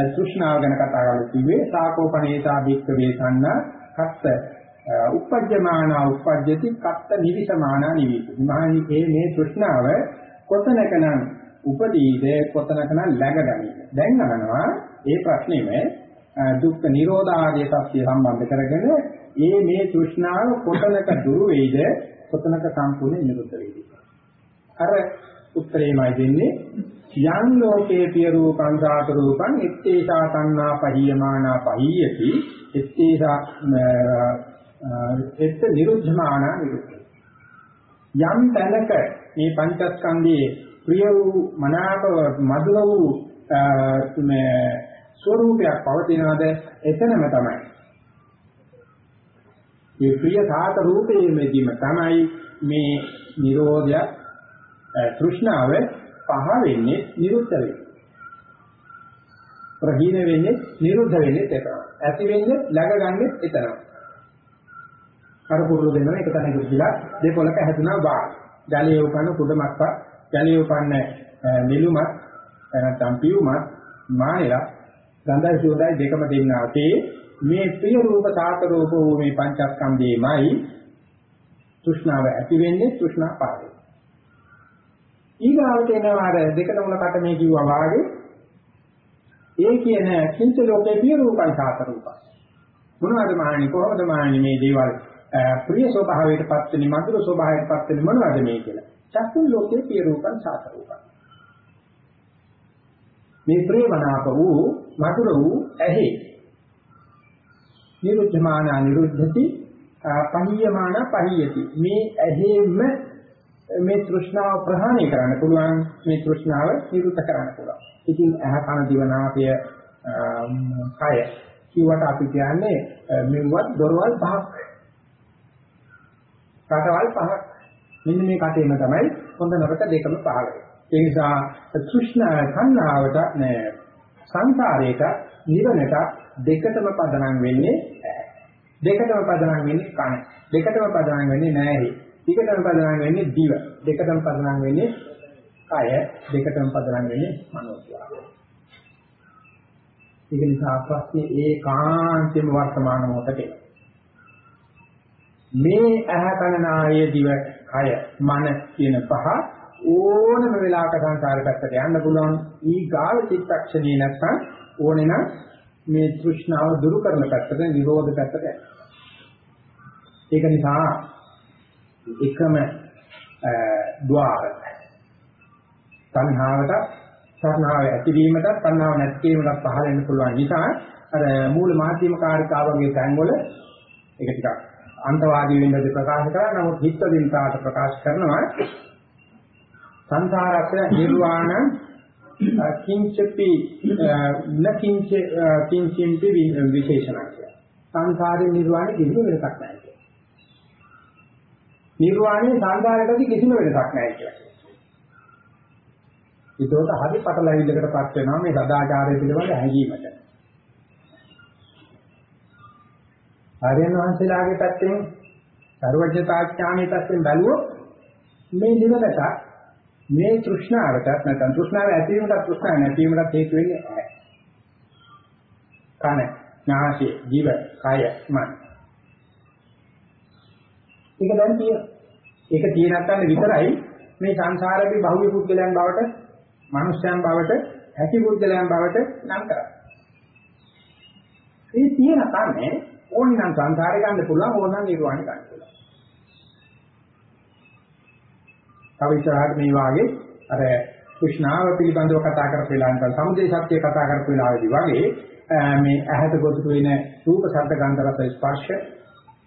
Speaker 1: තෘෂ්ණාව ගැන කතා කරලා කිව්වේ සාකෝපනේසා භික්ඛවේ සංඝා කත්ත උපජ්ජමාන උපජ්ජති කත්ත නිවිසමාන නිවිති. මහණිකේ මේ තෘෂ්ණාව කොතනකනම් උපදීද කොතනකනම් läගගනීද. දැන් අහනවා ඒ ප්‍රශ්නේම දුක්ඛ නිරෝධ ආදී සත්‍ය සම්බන්ධ කරගෙන මේ මේ තෘෂ්ණාව කොතනක දුරු වෙයිද කොතනක සම්පූර්ණ නිරුද්ධ වෙයිද. අර උත්තරේමයි දෙන්නේ යං ලෝකේ පිය රූපං සාත රූපං එත්තේසා තණ්හා පහියමානා පහියති එත්තේසා එත් නිරුද්ධමාන නිරුද්ධ යම් තැනක මේ පංචස්කන්ධයේ ප්‍රිය වූ මනාප මధుර වූ මේ ස්වરૂපයක් පවතිනවාද? එතනම තමයි. මේ ප්‍රිය සාත රූපයේදීම තමයි මේ නිරෝධය තෘෂ්ණාව පහ වෙන්නේ නිරුද්ධ වෙන්නේ. ප්‍රහීන වෙන්නේ නිරුද්ධ වෙන්නේ එතන ඇති වෙන්නේ läග ගන්නෙ එතන අර පුරුදු දෙනවා එක තැනකට ගිලා දෙපොලක හැදුනා වා. ජලයේ උපන්න කුඩමක්පත්, ජලයේ උපන්න නිලුමත්, නැත්නම් පියුමත්, මායя, ගන්ධය සෝදයි දෙකම දෙන්නාතේ මේ ප්‍රිය රූප සාත රූප වූ මේ පංචස්කන්ධේමයි තෘෂ්ණාව ඇති වෙන්නේ තෘෂ්ණා පාරේ. ඊගාවට එනවා අර දෙක තුනකට මේ කිව්වා වාගේ ඒ කියන කිංච ලෝකේ ප්‍රිය රූපයි සාත රූපයි. මොනවද මානි කොහොමද මානි මේ දේවල් ප්‍රිය ස්වභාවයටපත් වෙන මధుර ස්වභාවයටපත් වෙන මොනවද මේ කියලා. චක්කුල් ලෝකේ පිය රූපං සාත රූපං. මේ ප්‍රේමනාප වූ මధుර වූ ඇහි නිරුද්ධමාන නිරුද්ධති පහියමාන පහියති මේ ඇහිම මේ තෘෂ්ණාව ප්‍රහාණය කරන්න පුළුවන් මේ තෘෂ්ණාව නිරුද්ධ කරන්න පුළුවන්. ඉතින් ඇහ කන දිව නාසය කය කිව්වට අපි කියන්නේ මෙවත් දොරවල් පහක් රටවල් පහක් මෙන්න මේ කටේම තමයි හොඳ නරක දෙකම පහළ ඒ නිසා තෘෂ්ණා සංහාවට නෑ. සංසාරේට නිවනට දෙකටම පදනම් වෙන්නේ දෙකටම පදනම් වෙන්නේ කන. දෙකටම පදනම් වෙන්නේ නෑහි. දෙකටම පදනම් වෙන්නේ දිව. දෙකටම පදනම් වෙන්නේ කය. දෙකටම පදනම් වෙන්නේ මනෝස්වාද ඒක නිසා ප්‍රශ්නේ ඒකාන්තයෙන්ම වර්තමාන මොහොතේ. මේ ඇහ කන නාය දිව කය මන කියන පහ ඕනම වෙලාවක සංසාර පැත්තට යන්න පුළුවන්. ඊ ගාව චිත්තක්ෂණේ නැත්නම් ඕනේ නම් මේ තෘෂ්ණාව දුරු කරන පැත්තට නිරෝධ පැත්තට ඒක නිසා එකම ద్వාර තණ්හාවට තණ්හාව ඇතිවීමට තණ්හාව නැතිවීමට පහළ වෙන්න පුළුවන් නිසා අර මූල මාධ්‍යම කාර්යතාවගේ තැන්වල ඒක ටිකක් අන්තවාදී වෙන්නද ප්‍රකාශ කරා නමුත් හිත දින්තාට ප්‍රකාශ කරනවා සංසාරස්ස නිර්වාණ කිංචපි නකිංච කිංචිම්පි විශේෂණය සංසාරේ නිර්වාණය කිසිම වෙනසක් නැහැ කියන්නේ. නිර්වාණය සංසාරයටදී කිසිම වෙනසක් නැහැ කියන්නේ. ඒකෝට හරි පටලැවිල්ලකටපත් වෙනවා මේ සදාචාරය පිළිබඳ හැඟීමට. ආර්යයන් වහන්සේලාගේ පැත්තෙන් සර්වඥතාඥානයේ පැත්තෙන් බැලුවොත් මේ නිවනට මේ තෘෂ්ණාවට නැත්නම් තෘෂ්ණාව ඇතිවීමට තෘෂ්ණාව නැතිවීමට හේතු වෙන්නේ ඇහැ. කන, නාසය, ජීව, කය, මන. ඒක දැන් තියෙන. ඒක තියෙන නැත්නම් විතරයි මේ සංසාරේ බහුව පුද්ගලයන් බවට, මනුෂ්‍යයන් බවට, ඇති පුද්ගලයන් බවට නම් කරන්නේ. ඒ තියෙන කන්නේ ඕනනම් සංසාරේ ගන්න පුළුවන් ඕනනම් නිර්වාණය ගන්න පුළුවන්. තව ඉස්සරහට මේ වාගේ අර කෘෂ්ණාව පිළිබඳව කතා කරපු වෙලාවට සමුදේ සත්‍ය කතා කරපු වෙලාවේදී වගේ මේ ඇහැට ගොදුරු වෙන රූප ශබ්ද ගන්ධ රස ස්පර්ශ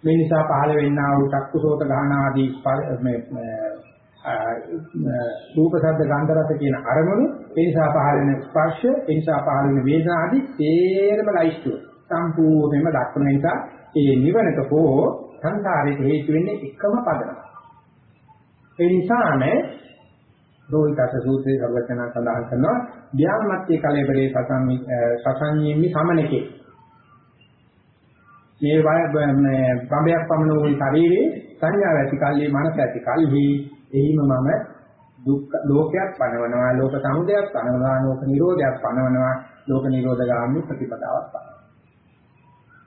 Speaker 1: මේ නිසා පහළ වෙන්නා වූ චක්කුසෝත ගාන ආදී මේ රූප ශබ්ද ගන්ධ රස කියන අරමුණු ඒ නිසා පහළ වෙන ස්පර්ශ ඒ නිසා පහළ වෙන වේදනා ආදී තේරම ලයිස්තු සම්පූර්ණයෙන්ම දක්වන නිසා ඒ නිවනට හෝ සංසාරයට හේතු වෙන්නේ එකම පදනම. ඒ නිසාම රෝහිතස සූත්‍රයේ සර්වචන සඳහන් කරනවා ධ්‍යානමත්‍ය කලෙබරේ සසං සසංයීමි සමනකේ මේ මේ පඹයක් පමණ වූ ශරීරේ සංඥාව ඇති කල්හි මනස ඇති කල්හි එහිම මම දුක් ලෝකයක් පනවනවා ලෝක සමුදයක් පනවනවා ලෝක නිරෝධයක් පනවනවා ලෝක නිරෝධ ගාමී ප්‍රතිපදාවක් පනවනවා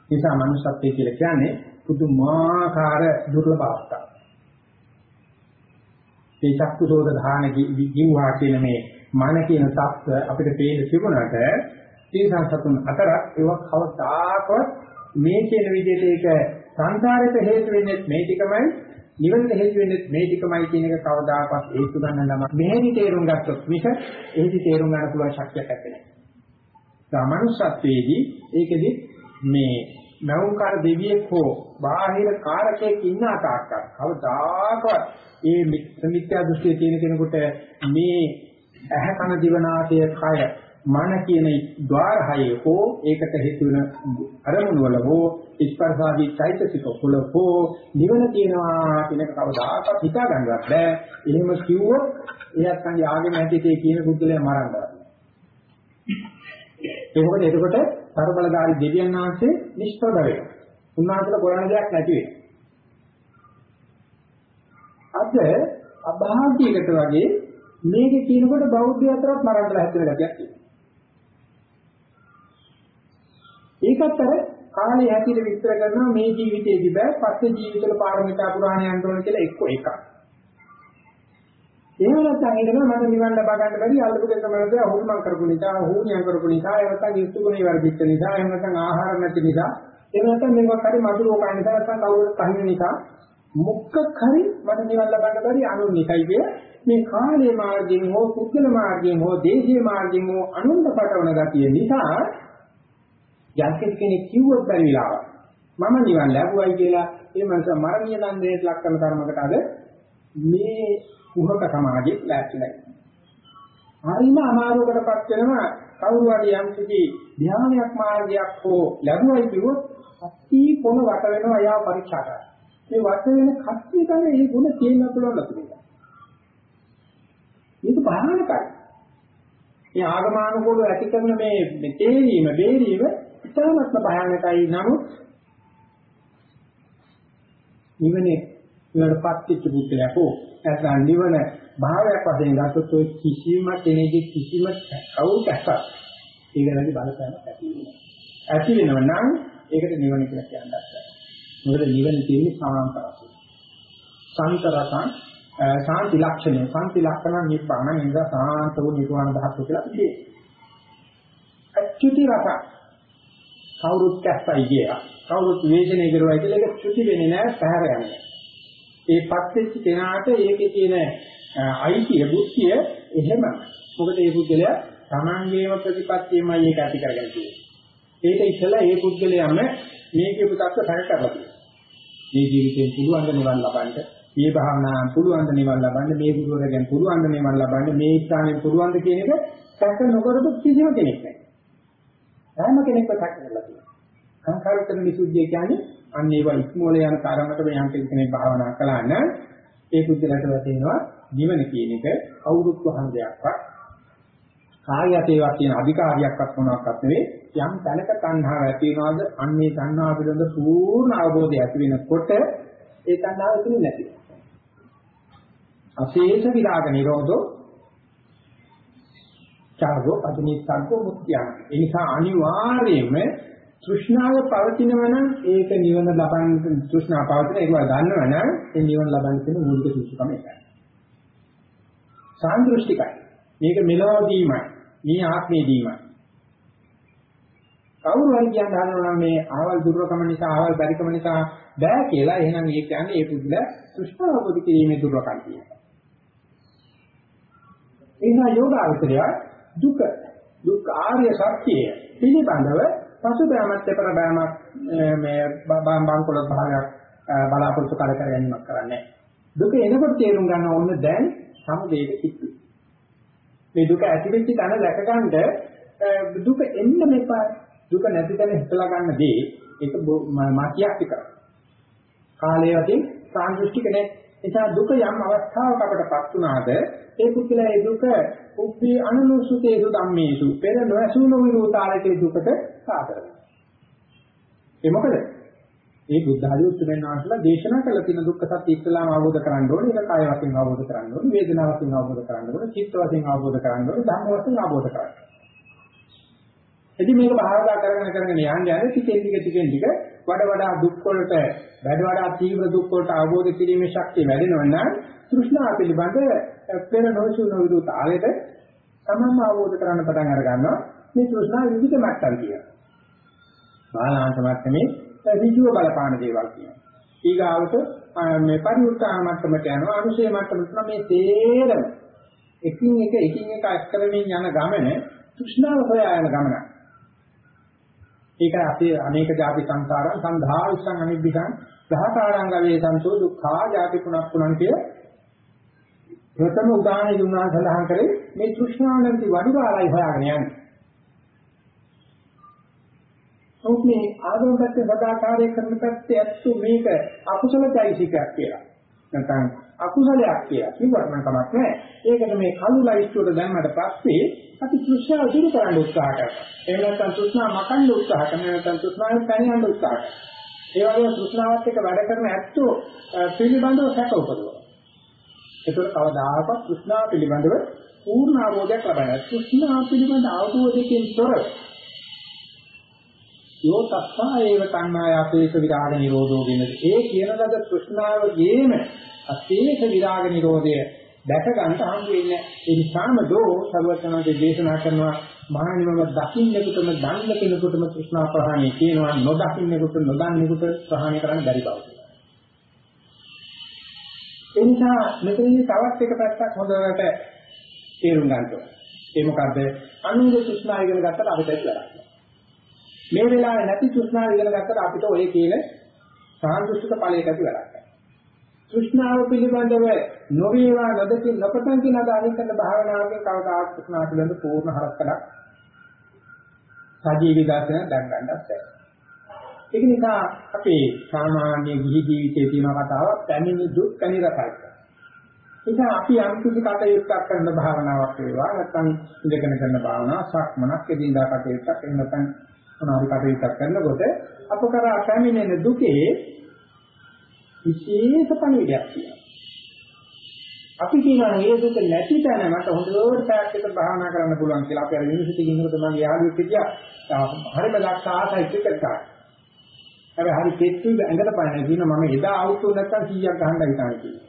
Speaker 1: නිසා මනුෂ්‍යත්වයේ කියලා කියන්නේ පුදුමාකාර දුර්ලභ අවස්ථාවක් මේ චක්කුසෝද ධාන ජීවහා කියන මේ මන කියන தත්ත්ව අපිට පේන තිබුණාට තීසං සතුන් අතර ඒවා කවදාකවත් මේ කියන විදිහට ඒක සංසාරයට හේතු වෙන්නේ මේ ටිකමයි නිවනට හේතු වෙන්නේ මේ ටිකමයි කියන එක කවදාකවත් හේතු ගන්න ළම මෙහෙදි තේරුම් ගත්තොත් මිස එහෙදි තේරුම් ගන්න පුළුවන් ශක්තියක් නැහැ. සාමනුස්සත්වයේදී ඒකෙදි මේ නවුකාර දෙවියෙක් හෝ බාහිර කාරකයක් ඉන්න තාක්කක් කවදාකවත් ඒ මිත්‍යා දෘෂ්ටියේ තියෙන කෙනෙකුට මේ ඇහැ කන දිවනාසය කය මන කියන ద్వාර හයේ හෝ ඒකට හේතු වෙන අරමුණු වල හෝ ස්පර්ශාදී චෛතසික වල හෝ නිවන තියෙනවා කියන කවදාකවත් හිතා ගන්නවත් බෑ. එහෙම කිව්වොත් එයාත් අංගේ ආගෙන ඇද්දිට ඒ කියන බුද්ධලයා මරන්නවා. ඒ මොකද එතකොට සර්බලධාරී දෙවියන් වහන්සේ නිෂ්ප්‍රද වෙනවා. උන්වහන්සේලා කරන්න දෙයක් නැති වෙනවා. අද අභාග්‍යයකට වගේ මේක කියනකොට බෞද්ධය අතරත් මරන්න හැදෙන ගතියක් තියෙනවා. ඒකත් අර කාලේ හැටියට විස්තර කරනවා මේ ජීවිතේදී බෑ පස්සේ ජීවිතවල පාරමිතා පුරාණ යන්න ඕන කියලා එක්ක එකක්. එහෙම නැත්නම් හිතනවා මම නිවන් ලබා ගන්න බැරි අල්ලපු දෙක මනසේ අහුම්මන් කරපු නිසා හුණියම් කරපු නිසා එහෙම නැත්නම් යුතුයුනේ වර්ධිත නිසා එහෙම නැත්නම් ආහාර නැති නිසා එහෙම නැත්නම් මේවත් හරි මధు රෝග නිසා නැත්නම් කවුරුත් කහින නිසා මුක්ක හරි මට නිවන් ලබන්න බැරි අනුන්නිකයි කිය. මේ කාලේ මාර්ගයෙන් හෝ කුද්දල මාර්ගයෙන් හෝ දේශීය මාර්ගයෙන් හෝ අනුන්ද පටවන ගතිය නිසා යම් කෙනෙක් කිව්වොත් බැරි වෙලාවක් මම නිවන් ලැබුවයි කියලා ඒ මනස මරණීය දණ්ඩයට ලක් කරන කර්මකට අද මේ කුහක සමාජයේ ලැබිලා හරිම අමාරුවකටපත් වෙනවා කවුරු හරි යම් කිසි ධ්‍යානයක් මාර්ගයක් හෝ ලැබුවයි කිව්වොත් අති කොන වට වෙනවා යා පරීක්ෂා කරා. මේ වට වෙන කට්ටිය තමයි මේ ගුණ තියෙන්න පුළුවන් ලකුණු. මේක භයානකයි. මේ ආගමානුකූලව ඇති කරන මේ තේරීම, බේරීම ඉතාමත්ම භයානකයි නමුත් නිවනේ නිවනපත් වෙච්ච පුද්ගලයා හෝ නැත්නම් නිවන භාවයක් වශයෙන් ගත්තොත් ඔය කිසිම කෙනෙකුගේ කිසිම කවුරුත් ඇත්ත ඒක නැති බලපෑමක් ඇති වෙනවා. ඇති වෙනව නම් ඒකට නිවන කියලා කියන්නත් බෑ. මොකද නිවන තියෙන්නේ සාන්තරසු. සාන්තරසං සාන්ති ලක්ෂණය සාන්ති ලක්ෂණ නිබ්බාන නිසා සාන්ත වූ නිර්වාණ ධාතු කියලා කියනවා. අච්චුති රස කවුරුත් කැස්සයි කියලා. කවුරුත් වේදනේ කරුවයි කියලා ඒක චුති වෙන්නේ නැහැ පැහැර යන්නේ. ඒපත් වෙච්ච කෙනාට ඒකේ තියෙන අයිතිය බුද්ධිය එහෙම. මොකද ඒ පුද්ගලයා තමන්ගේම ප්‍රතිපත්තියමයි ඒක ඇති කරගෙන තියෙන්නේ. ඒක ඉස්සලා ඒ පුද්ගලයාම මේ කියපු தත්ත්ව පැහැර කරලා තියෙනවා. මේ ජීවිතයෙන් පුළුවන් ද නිවන් ලබන්න, මේ භාවනාවෙන් පුළුවන් ද නිවන් ලබන්න, මේ බුදුරජාණන් පුළුවන් ද නිවන් ලබන්න, මේ ස්ථානයෙන් පුළුවන් ද කියන එක සැක නොකරපු කිසිම කෙනෙක් නැහැ. හැම කෙනෙක්ම සැක කරලා තියෙනවා. සංඛාරිතන විසුද්ධිය කියන්නේ අන්න ඒවා ඉක්මෝල යන තරමට මේ යම් කෙනෙක් භාවනා කළා නම් ඒ පුද්ගලට වැටෙනවා නිවන කියන එක කවුරුත් වහන් දෙයක්වත් කායයතේවත් තියෙන අධිකාරියක්වත් මොනවාක්වත් නෙවෙයි යම් තැනක තණ්හාව ඇති වෙනවද අන්නේ තණ්හාව පිළිබඳ පූර්ණ අවබෝධය ඇති වෙනකොට ඒ තණ්හාව ඉතින් නැති අශේෂ විරාග නිරෝධෝ චාරෝ අධිනිස්සග්ගෝ මුක්තියං ඒ නිසා අනිවාර්යයෙන්ම තෘෂ්ණාව පවතිනවා නම් ඒක නිවන ලබන්න තෘෂ්ණාව පවතින ඒක ගන්නවා නම් ඒ නිවන ලබන්න තියෙන මූලික සුසුකම එකයි. සාන්දෘෂ්ටිකයි. මේක මෙලොවදීමයි. මේ ආත්මේදීමයි. කවුරු හරි කියන්න හදනවා නම් මේ ආවල් දුර්වකම නිසා ආවල් බැරිකම නිසා බෑ කියලා එහෙනම් ඒ කියන්නේ ඒ පුදුල තෘෂ්ණාව පොදි කිරීමේ දුර්වකම් කියනවා. එනවා යෝගාවචරය දුක දුක් ආර්ය සත්‍යය පිළිබඳව පසුබෑමත් එපර බෑමක් මේ බංකොල භාගයක් බලාපොරොත්තු කර කර ගැනීමක් කරන්නේ දුක එනකොට තේරුම් ගන්න ඕන දැන් සමුදේට කිත්තු මේ දුක ඇති වෙච්ච තැන දැක ගන්නට දුක එන්න මෙපා. දුක නැති තැන හිතලා ගන්න දේ ඒක මාතියක් විතරයි. කාලය වශයෙන් සාන්දෘෂ්ටික නැහැ. නිසා දුක යම් අවස්ථාවක අපටපත් වුණාද ඒ පුද්ගලයා ඒ දුක උප්පී අනුසුතේසු ධම්මේසු පෙර නොඇසුණු විරෝතාලයේ දුකට සාදර ඒ මොකද? මේ බුද්ධ ආදී උත්තරයන් වහන්සේලා දේශනා කළ තියෙන දුක්ඛ සත්‍ය ඉස්ලාම අවබෝධ කරගන්න ඕනේ ඒක කාය වශයෙන් අවබෝධ කරගන්න ඕනේ වේදනා වශයෙන් අවබෝධ කරගන්න ඕනේ චිත්ත වශයෙන් අවබෝධ කරගන්න ඕනේ ධම්ම වශයෙන් අවබෝධ කරගන්න ඉතින් මේක භාවනා කරගෙන කරගෙන යන්න යන්නේ ටිකෙන් ටික ටිකෙන් ටික වඩා වඩා දුක් වලට වැඩ වඩා තීව්‍ර දුක් වලට අවබෝධ කිරීමේ ශක්තිය වැඩෙනවා නම් තෘෂ්ණාව පිළිබඳ පෙර නොසුන විරුත් ආලෙට තමන්ම අවබෝධ කරගන්න පටන් අර ගන්නවා මේ තෘෂ්ණාව විවිධ මට්ටම් කියනවා. බාලාංශ මට්ටමේ ඍජුව බලපාන දේවල් කියනවා. ඊගාවට මේ පරිඋත්සාහ මට්ටමට යනවා අනුශේ මට්ටමට මේ තේරම එකින් එක එකින් එක අස්කරමින් යන ගමන තෘෂ්ණාව හොයා යන ගමනක්. ඒකයි අපි අනේක ಜಾති සංසාරං සංධා විසං අනිබ්බිසං දහකාරංග වේසන්තෝ දුක්ඛා ಜಾති පුනක් පුනං කිය ප්‍රථම උදාහරණය දුන්නා සඳහන් කරේ මේ තෘෂ්ණාවන්ති වඩුවාලයි හොයාගෙන යන්නේ. ඔව් මේ ආගමකට සදාකාරය කරන පැත්තේ ඇත්තු මේක අකුසලයිසිකයක් කියලා. නැත්නම් අකුසලයක් කියලා කිව්වට නම් කමක් නැහැ. ඒකට මේ කළු ලයිස්ට්ුවට දැම්මට පස්සේ අපි තෘෂ්ණාව දුරු කරන්න උත්සාහ කරනවා. එහෙම නැත්නම් තෘෂ්ණාව මකන්න උත්සාහ කරනවා. නැත්නම් තෘෂ්ණාවෙන් පැනියන්න උත්සාහ කරනවා. ඒ වගේම තෘෂ්ණාවත් එක්ක වැඩ කරන ඇත්තෝ පිළිබඳව සැක උපදවනවා. ඒකට කවදාකවත් තෘෂ්ණාව පිළිබඳව පූර්ණ අවබෝධයක් ලබන්නේ. තෘෂ්ණාව පිළිබඳ අවබෝධයෙන් තොර යෝ තස්සා ඒව තණ්හාය අපේක විරාග නිරෝධෝ වෙනද. ඒ කියන ලද තෘෂ්ණාව ගේම අපේක විරාග නිරෝධය දැක ගන්නට හම් වෙන්නේ. ඒ නිසාම දෝ සර්වඥාන්සේ දේශනා කරනවා මහණිමම දකින්නෙකුටම දන්න කෙනෙකුටම තෘෂ්ණා ප්‍රහාණය කියනවා නොදකින්නෙකුට නොදන්නෙකුට ප්‍රහාණය කරන්න බැරි බව. ඒ නිසා මෙතනදී තවත් එක පැත්තක් හොඳට තේරුම් ගන්න ඕනේ. ඒ මොකද්ද? අනුන්ගේ තෘෂ්ණා ඉගෙන ගත්තට අපිට ඒක වැඩක් මේ වෙලාවේ නැති තෘෂ්ණාව ඉගෙන ගත්තට අපිට ඔය කියන සාන්දෘෂ්ටික ඵලයට ඇති වැඩක් නැහැ. තෘෂ්ණාව පිළිබඳව නොවේවා නොදකින් නොපතන් කියන අදාළ කරන භාවනාවකින් කවදාත් තෘෂ්ණාව පිළිබඳ පූර්ණ හරස්කලක් සජීවී දර්ශන දැක් ගන්නත් බැහැ. ඒක නිසා අපේ සාමාන්‍ය ගිහි ජීවිතයේ තියෙන කතාවක් පැමිණි දුක් කනිරසයි. ඒක අපි යම් කිසි කටයුත්තක් කරන භාවනාවක් වේවා නැත්නම් ඉඳගෙන කරන භාවනාවක් සක්මනක් එදිනදා කටයුත්තක් එහෙම නැත්නම් මොනවාරි කටයුත්තක් කරනකොට අප කරා පැමිණෙන දුකේ විශේෂ පණිවිඩයක් තියෙනවා. අපි කියනවා මේ දුක නැති තැන මට හොඳට පැයක් විතර භාවනා කරන්න පුළුවන් කියලා. අපි අර යුනිවර්සිටි ගිහිනකොට මම යාළුවෙක් හිටියා. හරිම ලක්ෂ ආසයි ක්‍රිකට් හැබැයි හරි පෙට්ටි ඇඟට පාන කියන මම එදා අවුට් වුණ නැත්නම් 100ක් ගහන්න හිතාන කියලා.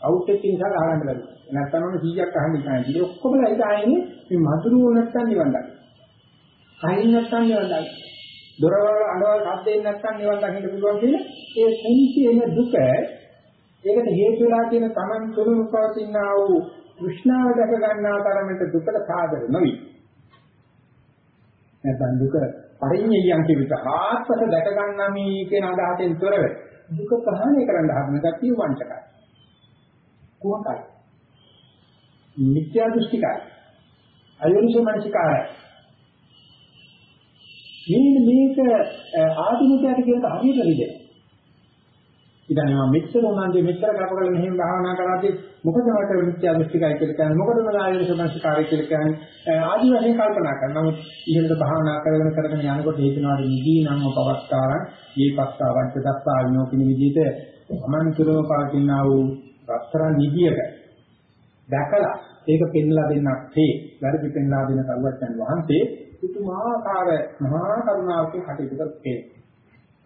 Speaker 1: අවුට් එක නිසා ගහන්න බැරි. නැත්නම් මම 100ක් ගහන්න හිතාන. ඉතින් ඔක්කොම ඒක ආයේ මේ මధుරුව නැත්නම් නිවන් දකින්න. කයින් නැත්නම් නිවන් දකින්න. දොරවල් අඬවල් හද්දෙන් නැත්නම් නිවන් දකින්න පුළුවන් කියන ඒ කුංචි එන දුක ඒකට හේතු වෙලා තියෙන Taman තුරුම පවතිනා වූ විශ්නාව දැක ගන්නා තරමට දුකට සාදර නොවි. නැත්නම් දුක පරිඤ්ඤයයන් කියවිත ආත්මත දැක ගන්නා මේ කියන අදහසෙන් තොරව දුක ප්‍රහාණය කරන්න හදන ගැතිය වංචකයි. කුමකයි? මිත්‍යා දෘෂ්ටිකයි. අයෝනිසෝ මනසිකාරයි. මේ මේක ආධුනිකයට කියන හරියට රිදෙනවා. ඉතින් මම මෙච්චර උනන්දු මෙච්චර කරපකල මෙහෙම භාවනා කරාදී මොකද මට මිත්‍යා දෘෂ්ටිකයි කියලා කියන්නේ මොකද මම ආයෝනිසෝ මනසිකාරයි කියලා කියන්නේ ආදි වශයෙන් කල්පනා කරනවා. නමුත් ඉහළට භාවනා කරගෙන කරගෙන යනකොට හේතුනාට නිදී නම් පවස්කාරං මේ පස්සාවන්ත දස්සා විනෝකින විදිහට අමන්තරව පවතිනා වූ රත්තරන් නිදියක දැකලා ඒක පෙන්ලා දෙන්නක් තේ වැරදි පෙන්ලා දෙන කරුවචන් වහන්සේ පුදුමාකාර මහා කරුණාවකින් කටයුතු කරේ.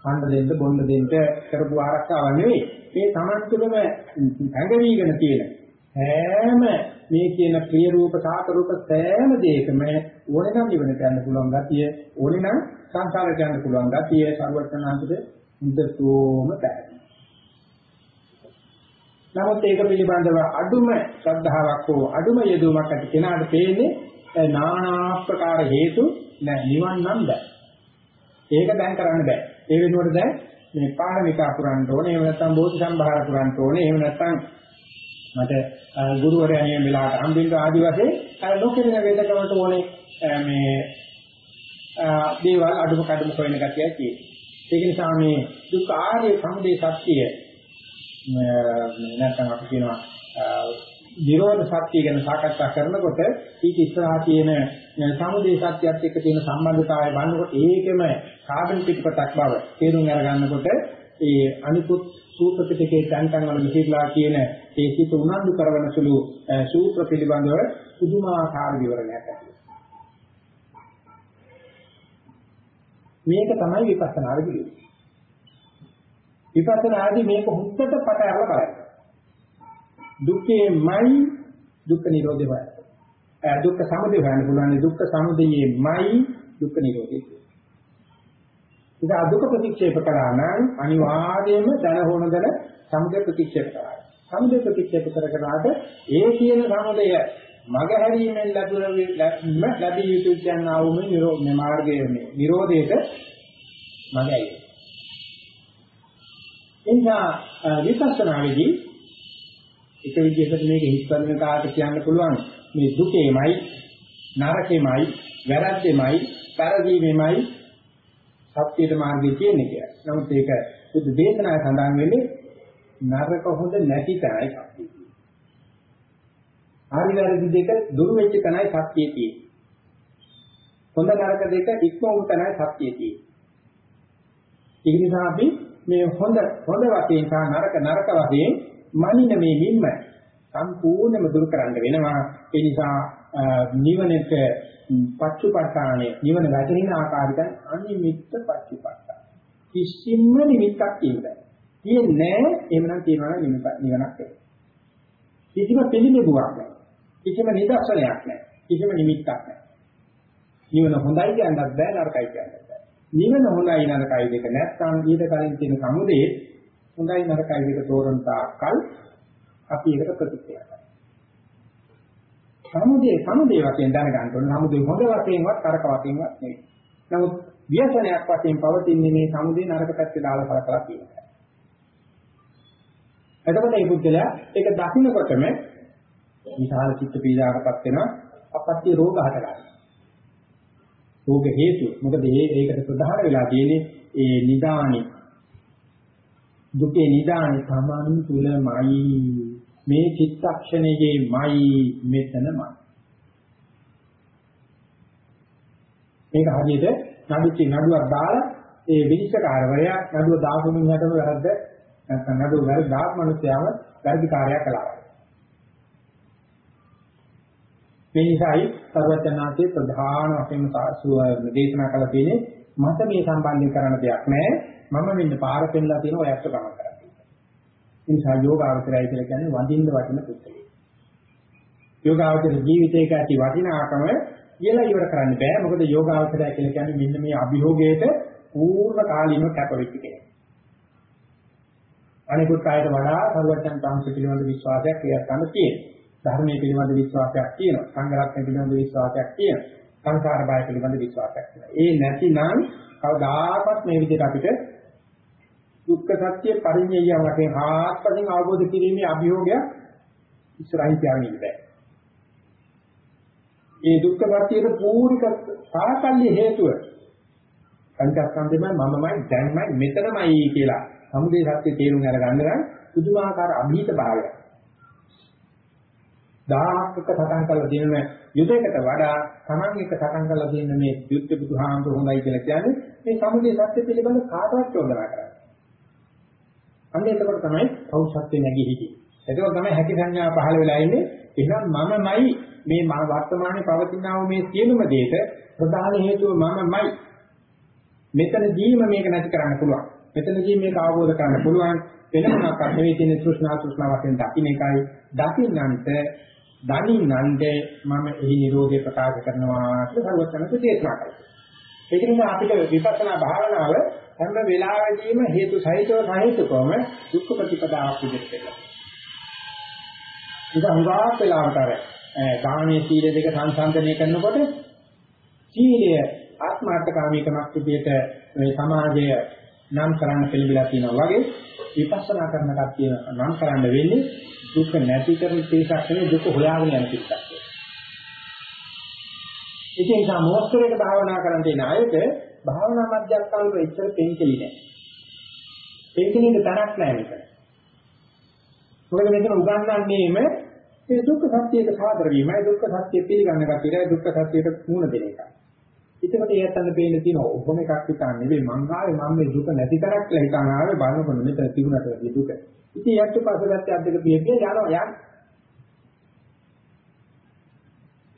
Speaker 1: කන්න දෙන්න බොන්න දෙන්න කරපු ආරක්ෂාවක් නෙවෙයි. මේ Taman තුළම ඇඟවිගෙන තියෙන හැම මේ කියන ප්‍රිය රූප සාත රූප සෑම දෙයකම ඕනේ නම් නිවනට යන්න පුළුවන් ගතිය ඕනේ නම් සංසාරයට යන්න පුළුවන් ගතිය සර්වඥාන්තද මුදතෝම පැහැදිලි. නමුත් ඒක පිළිබඳව අඩුම ශ්‍රද්ධාවක් හෝ අඩුම යෙදුමක් ඇති කෙනාට පේන්නේ নানা ආකාර හේතු නෑ නිවන් නම් බෑ. ඒක දැන් කරන්න බෑ. ඒ වෙනුවට දැන් මේ පාරමිතා පුරන්න ඕනේ එහෙම නැත්නම් බෝධි සම්භාර පුරන්න ඕනේ එහෙම නැත්නම් මට ගුරුවරයා නියම වෙලාවට හම්බෙන්න ආදි වශයෙන් අර ලෝකෙන වේදකමට ඕනේ මේ දේවල් අඩුම කඩම හොයන ගතියක් තියෙනවා. ඒක නිසා මේ දුක් ආර්ය සමුදය සත්‍යය නැත්නම් අපි කියනවා නිරෝධ සත්‍ය ගැන සාකච්ඡා කරනකොට ඊට ඉස්සරහා තියෙන සමුදය සත්‍යයත් එක්ක තියෙන සම්බන්ධතාවය බලනකොට ඒකෙම කාබන් පිටපතක් බව තේරුම් අරගන්නකොට ඒ අනිකුත් සූත්‍ර පිටකේ තැන්තන් වල විහිදලා කියන ඒ සිත උනන්දු කරවන සුළු සූත්‍ර පිළිබඳව පුදුමාකාර විවරණයක් ඇති මේක තමයි විපස්සනාවේ කියන්නේ. විපස්සනාදී මේක හුත්තට පට අරලා බලන්න. දුකේමයි දුක්ඛ නිරෝධය දුක්ඛ සමුදය හොයන්න පුළුවන් දුක්ඛ සමුදයේමයි දුක්ඛ නිරෝධය. ඒක අදුක ප්‍රතික්ෂේප කරා නම් අනිවාර්යයෙන්ම ධන හොනදල සමුදය ප්‍රතික්ෂේප කරා. සමුදය ප්‍රතික්ෂේප කරකනාට ඒ කියන සමුදය මග හැරීමෙන් ලැබුණ ලැබිය යුතු කියනා වූ මේ නිරෝධ මාර්ගයේ මේ නිරෝධයට මගයි. එනිසා විපස්සනාවේදී එක විදිහකට මේක හිස්වන්න කාට කියන්න පුළුවන් මේ දුකේමයි නරකෙමයි වැරද්දෙමයි පරිදීමෙමයි සත්‍යයට මාර්ගය කියන්නේ කියලා. නමුත් ඒක බුදු දේශනාවේ සඳහන් වෙන්නේ නරක හොඳ නැති තැනයි සත්‍යය. ආරි වැරදි දෙක දුරු වෙච්ච තැනයි සත්‍යය තියෙන්නේ. හොඳ නරක දෙක ඉක්ම වූ තැනයි සත්‍යය තියෙන්නේ. ඒක නිසා අපි මේ හොඳ හොඳ වශයෙන් සහ නරක නරක වශයෙන් මනින මේ නිම්ම සම්පූර්ණයෙන්ම දුරු කරන්න වෙනවා. ඒ නිසා නිවනට පච්චුපට්ඨානේ නිවන වැටෙන ආකාරයට අනිමිත්ත පච්චුපට්ඨාන. කිසිම නිමිත්තක් කියන්නේ තියෙන්නේ එහෙමනම් තියෙනවා නිමිත නිවනක් නැහැ. කිසිම පිළිඹුවක් නැහැ. කිසිම නිදර්ශනයක් නැහැ. කිසිම නිමිත්තක් නැහැ. නිවන හොඳයි කියන්නත් බෑ නරකයි කියන්නත් බෑ. නිවන හොඳයි නරකයි දෙක නැත්නම් ඊට කලින් තියෙන සමුදේ හොඳයි නරකයි දෙක තෝරන තාක්කල් අපි ඒකට ප්‍රතික්‍රියා කරනවා. සමුදේ සමුදේ වශයෙන් දැනගන්න ඕනේ. සමුදේ හොඳ වශයෙන්වත් නරක වශයෙන්වත් නෙවෙයි. නමුත් ව්‍යසනයක් වශයෙන් පවතින්නේ මේ සමුදේ නරක පැත්තේ දාලා බලකලා තියෙනවා. එතකොට මේ පුද්ගලයා ඒක දකින්නකොටම විශාල චිත්ත පීඩාවකටපත් වෙනවා. අපත්‍ය රෝග හට ගන්නවා. රෝග හේතු මොකද ඒකට ප්‍රධාන වෙලා තියෙන්නේ ඒ නිදානි දුකේ නිදානි තමන් තුලමයි මේ චිත්තක්ෂණයේමයි මෙතනමයි මේක හරියට නඩුචි නඩුවක් දාලා ඒ විනිශ්චයකාරවරයා නඩුව දාපු මිනිහටම වැරද්ද නැත්නම් නඩුව වැරද්ද දාපු මිනිහයාම වැරදි කාර්යයක් කළා. මේ නිසායි සර්වඥාන්සේ ප්‍රධාන වශයෙන් දේශනා කළ තියෙන්නේ මට මේ සම්බන්ධයෙන් කරන්න දෙයක් නැහැ. මම මෙන්න පාර පෙන්නලා තියෙන ඔයත් ගමන් කරන්නේ. ඒ නිසා යෝගාවචරය කියලා කියන්නේ වඳින්න වටින පුද්ගලයෙක්. යෝගාවචර ජීවිතයක ඇති වටිනාකම කියලා ඉවර කරන්න බෑ. මොකද යෝගාවචරය කියලා කියන්නේ මෙන්න මේ අභියෝගයට පූර්ණ කාලීනව කැපවෙච්ච කෙනෙක්. අනිකුත් අයට වඩා සර්වඥ තංශ පිළිබඳ විශ්වාසයක් ක්‍රියාත්මක තියෙනවා. ධර්මයේ පිළිබඳ විශ්වාසයක් තියෙනවා. සංඝරත්නය පිළිබඳ විශ්වාසයක් තියෙනවා. සංසාර බය පිළිබඳ විශ්වාසයක් තියෙනවා. ඒ නැතිනම් කවදාකවත් මේ විදිහට අපිට දුක්ඛ සත්‍ය පරිඤ්ඤය වශයෙන් ආත්මයෙන් අවබෝධ කිරීමේ අභියෝගය ඉස්සරහින් තියාගෙන ඉන්න බෑ. ඒ දුක්ඛ සත්‍යයේ පූර්ණක සාකල්‍ය හේතුව පංචස්කන්ධෙමයි මමමයි දැන්මයි මෙතනමයි කියලා සමුදේ සත්‍ය තේරුම් අරගන්න නම් පුදුමාකාර අභීත භාවයක්. 1000ක් එක සටහන් කරලා දෙන යුදයකට වඩා Taman එක සටහන් කරලා දෙන මේ යුද්ධ බුදුහාමුදුර හොඳයි කියලා කියන්නේ මේ සමුදේ සත්‍ය පිළිබඳ කාටවත් චෝදනා කරන්නේ. අන්න එතකොට තමයි පෞෂත්වේ නැගී හිටියේ. එතකොට තමයි හැකි සංඥා පහළ වෙලා ඉන්නේ. එහෙනම් මමමයි මේ වර්තමානයේ පවතිනා වූ මේ සියලුම දේට ප්‍රධාන හේතුව මමමයි. මෙතනදීම මේක නැති කරන්න පුළුවන්. මෙතනදී මේක අවබෝධ කරගන්න පුළුවන්. වෙන මොනක්වත් නෙවෙයි තියෙන තෘෂ්ණා තෘෂ්ණා වශයෙන් දකින්න එකයි. දකින්නන්ට දනින්නන්ද මම එහි නිරෝධය ප්‍රකාශ කරනවා කියලා සර්වඥන්ත දේශනා කළා. ඒක නිසා අපිට විපස්සනා භාවනාව හැම වෙලාවෙදීම හේතු සහිතව සහිතවම දුක්ඛ ප්‍රතිපදාවක් විදිහට වෙනවා. ඒක හුඟක් වෙලාවට අර දානීය සීල දෙක සංසන්දනය කරනකොට සීලය ආත්මාර්ථකාමීකමක් විදිහට මේ සමාජය නම් කරන්න පිළිබිලා තියෙනවා වගේ විපස්සනා කරන කට්ටිය නම් කරන්න වෙන්නේ දුක නැති කරන තේසක් නෙවෙයි දුක හොයාගෙන යන පිටක්. ඒක නිසා මොස්තරේට භාවනා කරන්න තියෙන අයට භාවනා මධ්‍යස්ථාන වල ඉච්ඡර පෙන්කෙලි නැහැ. පෙන්කෙලින්ද තරක් නැහැ මේක. මොකද මෙතන උගන්වන්නේම මේ දුක්ඛ සත්‍යයට සාදර වීමයි දුක්ඛ සත්‍ය පිළිගන්න කතියයි දුක්ඛ සත්‍යයට මුණ දෙන එකයි. එතකොට ඒ යත්තන්න පේන්න තියෙන ඔබම එකක් විතර නෙවෙයි මං ආවේ මම මේ දුක නැති කරක් කියලා හිතාන ආවේ බලනකොට මෙතන තිබුණට වැඩි දුක. ඉතින් යැත්ත පස්සට අද්දක පියපිය යනවා යන්න.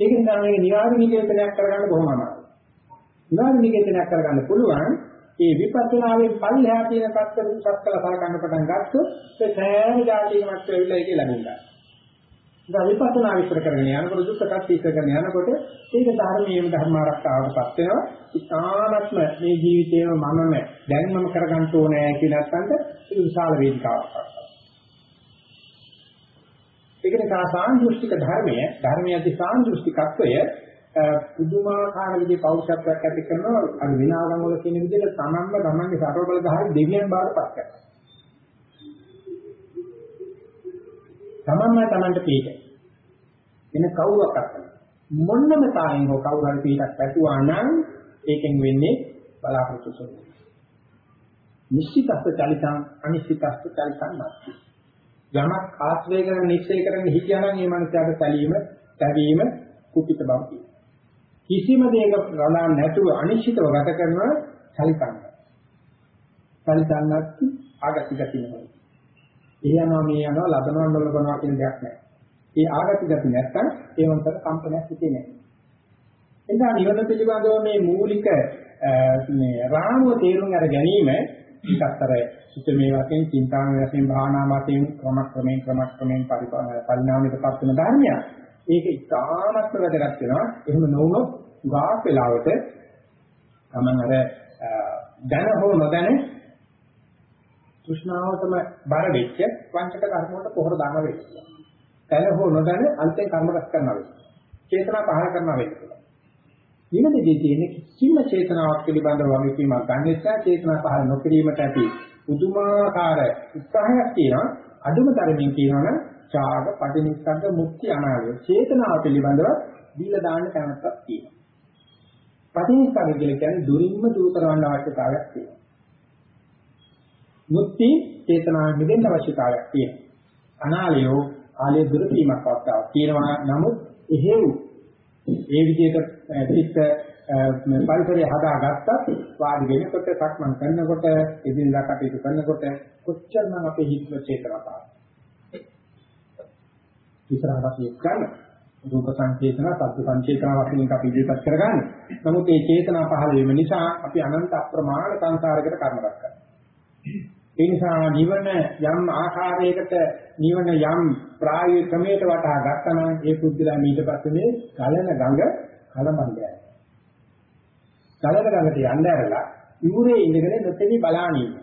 Speaker 1: ඒක නිසා මේක නිවාරි නිකේතනයක් කරගන්න කොහොම අමාරුයි. නිවාරි නිකේතනයක් කරගන්න පුළුවන් ඒ විපස්සනාවේ පල්ලෙහා තියෙන පැත්තට සත්කල සලකන්න පටන් ගත්තොත් ඒ සෑම જાතියකමත් වෙවිලා ඒකේ ලැබුණා. ඉතින් විපස්සනා විස්තර කරගෙන යනකොට දුක්ඛ සත්‍ය විස්තර කරගෙන යනකොට ඒක ධර්මයේම ධර්ම ආරක්ෂාවටපත් වෙනවා. ඉතාමත්ම මේ ජීවිතේම මමම දැන් මම කරගන්න ඕනේ කියලා නැත්නම් ඒක විශාල වේදිකාවක්. ඒක නිසා සාන්දෘෂ්ටික ධර්මය ධර්මයේදී සාන්දෘෂ්ටිකත්වය පුදුමාකාර විදිහේ පෞෂත්වයක් ඇති කරනවා අර විනාගම් වල කියන විදිහට තමන්ම තමන්ගේ සර්ව බලධාරී දෙවියන් බවට පත් කරනවා. තමන්ම තමන්ට පිට. වෙන කවුරක් අත්දැක. මොන්නම තායෙන් හෝ කවුරු හරි පිටක් පැතුවා නම් ඒකෙන් වෙන්නේ බලාපොරොත්තු සුළු. නිශ්චිතස්ස චලිතං අනිශ්චිතස්ස චලිතං නැති. යමක් ආශ්‍රය කරන නිශ්චය කරන හිතියනම් මේ මනසට තැලීම, තැවීම කුපිත බව කියනවා. කිසිම දෙයක ගණන් නැතුව අනිශ්චිතව ගත කරනවා චලිතං. චලිතං නැති ආගති ගතියනවා. ඒ යනවා මේ යනවා ලබනවා නොලබනවා කියන දෙයක් නැහැ. ඒ ආගති ගති නැත්තම් ඒ වන්තර කම්පනයක් හිතේ නැහැ. එදා නිවන පිළිබඳව මේ මූලික මේ රාමුව තේරුම් අර ගැනීම ඊටතර සුතමේ වශයෙන් චින්තාන වශයෙන් භාවනා වශයෙන් ක්‍රම ක්‍රමයෙන් ක්‍රම ක්‍රමයෙන් පරිණාමයටපත් වෙන ධර්මයක්. ඒක ඉතාමත්ම වැදගත් වෙනවා. එහෙම නොවුනොත් ගාක් වෙලාවට තමන් අර දැන හෝ නොදැන තෘෂ්ණාවටම බර වෙච්ච වංචක කර්ම වලට පොහොර දාන වෙනවා. දැන හෝ නොදැන අන්තයෙන් කර්ම රැස් කරනවා වෙනවා. චේතනා පහල කරනවා වෙනවා. ඊළඟදී තියෙන කිසිම චේතනාවක් පිළිබඳව වගකීමක් ගන්න නිසා චේතනා පහල නොකිරීමට ඇති පුදුමාකාර උත්සාහයක් තියෙනවා. අදුම තරමින් කියනවනම් ඡාග පටිනිස්සග්ග මුක්ති අනාලය. චේතනාව පිළිබඳව දීලා දාන්න කැමැත්තක් තියෙනවා. පටිනිස්සග්ග කියලා කියන්නේ දුරින්ම දුරු කරවන්න අවශ්‍යතාවයක් තියෙනවා. මුක්ති චේතනාව මිදෙන්න අවශ්‍යතාවයක් තියෙනවා. අනාලයෝ ආලය දුරු වීමක් අවස්ථාවක් තියෙනවා. නමුත් එහෙව් ඒ විදිහට චිත්ත පරිසරය හදාගත්තත් වාඩි වෙනකොට සක්මන් කරනකොට එදිනදා කටයුතු කරනකොට කොච්චරනම් අපේ හිතේ චේතනාවක් ඉස්සරහට අපි ගන්න රූප සංචේතන, සත්‍ය සංචේතන වශයෙන් අපි ඉදිරිපත් කරගන්න. නමුත් මේ චේතනා පහළ වීම නිසා අපි අනන්ත අප්‍රමාණ සංසාරයකට කර්ම රැස් කරනවා. ඒ නිසා නිවන යම් ආකාරයකට නිවන යම් ප්‍රායෝගික ක්‍රමයකට වටහා ගත්තා නම් ඒ පුද්ගලයා ඊට පස්සේ මේ ගලන ගඟ කලබලයි. ගලන ගඟට යන්න ඇරලා ඉවුරේ ඉඳගෙන නොතෙමි බලාගෙන ඉන්න.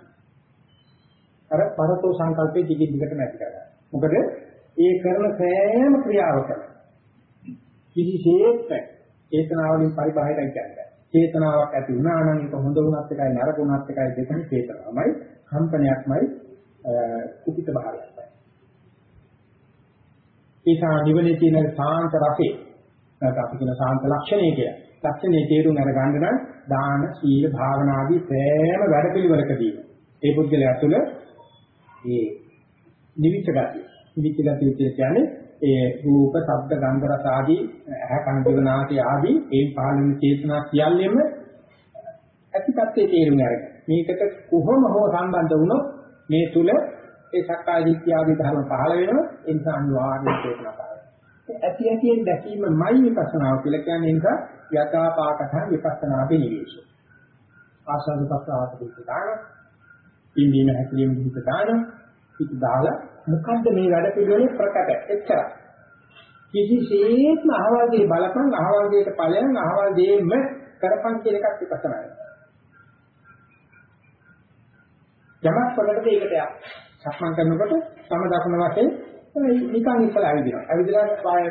Speaker 1: අර පරතෝ සංකල්පේ දිගින් දිගට නැති කරගන්න. මොකද ඒ කරන සෑම ක්‍රියාවකම කිසිසේත් චේතනාවලින් පරිබාහිරයි කියන්නේ. චේතනාවක් ඇති වුණා නම් ඒක හොඳ වුණත් එකයි නරක වුණත් එකයි දෙකම චේතනාවමයි කම්පනයක්මයි කුපිත භාවයක්මයි. ඒසා නිවනේ තියෙන සාන්ත රසේ නැත්නම් අපි කියන සාන්ත ලක්ෂණය කිය. ලක්ෂණේ තේරුම් අරගන්න නම් දාන, සීල, භාවනා ආදී සෑම වැඩපිළිවෙලකදී ඒ පුද්ගලයා තුළ ඒ නිවිච්ච ගතිය. නිවිච්ච ගතිය කියන්නේ ඒ රූප, ශබ්ද, ගන්ධ, රස ආදී ඇහ කන දිව නාසය ආදී ඒ පාලන චේතනා සියල්ලෙම ඇතිපත්තේ තේරුම් අරගෙන මේකට කොහොම හෝ සම්බන්ධ වුණොත් මේ තුල ඒ සක්කාය දිට්ඨිය ආදී ධර්ම පහළ වෙනවා. ඒ නිසා අනිවාර්යයෙන් චේතනා පහළ වෙනවා. ඇති ඇතියෙන් දැකීමයි විපස්සනාව කියලා කියන්නේ නිසා යථා පාඨක විපස්සනා පිළිවිෂය ආසන්න පස්සාවට දෙක දාන ඉන්දින හැකලියම් දුක දාන පිට දාලා මොකද්ද මේ වැඩ පිළිවෙලේ ප්‍රකට එච්චරයි කිසිසේත්ම අහවල් දෙය බලපන් අහවල් දෙයට ඵලයන් අහවල් දෙයෙම කරපන් කියන එකක් විපස්සනා වෙනවා යමක් පොළකට ඒකට යන්න. සක්මන් කරනකොට සම දකුණ වශයෙන් නිකන් ඉස්සලා ඇවිදිනවා. ඇවිදලා පාය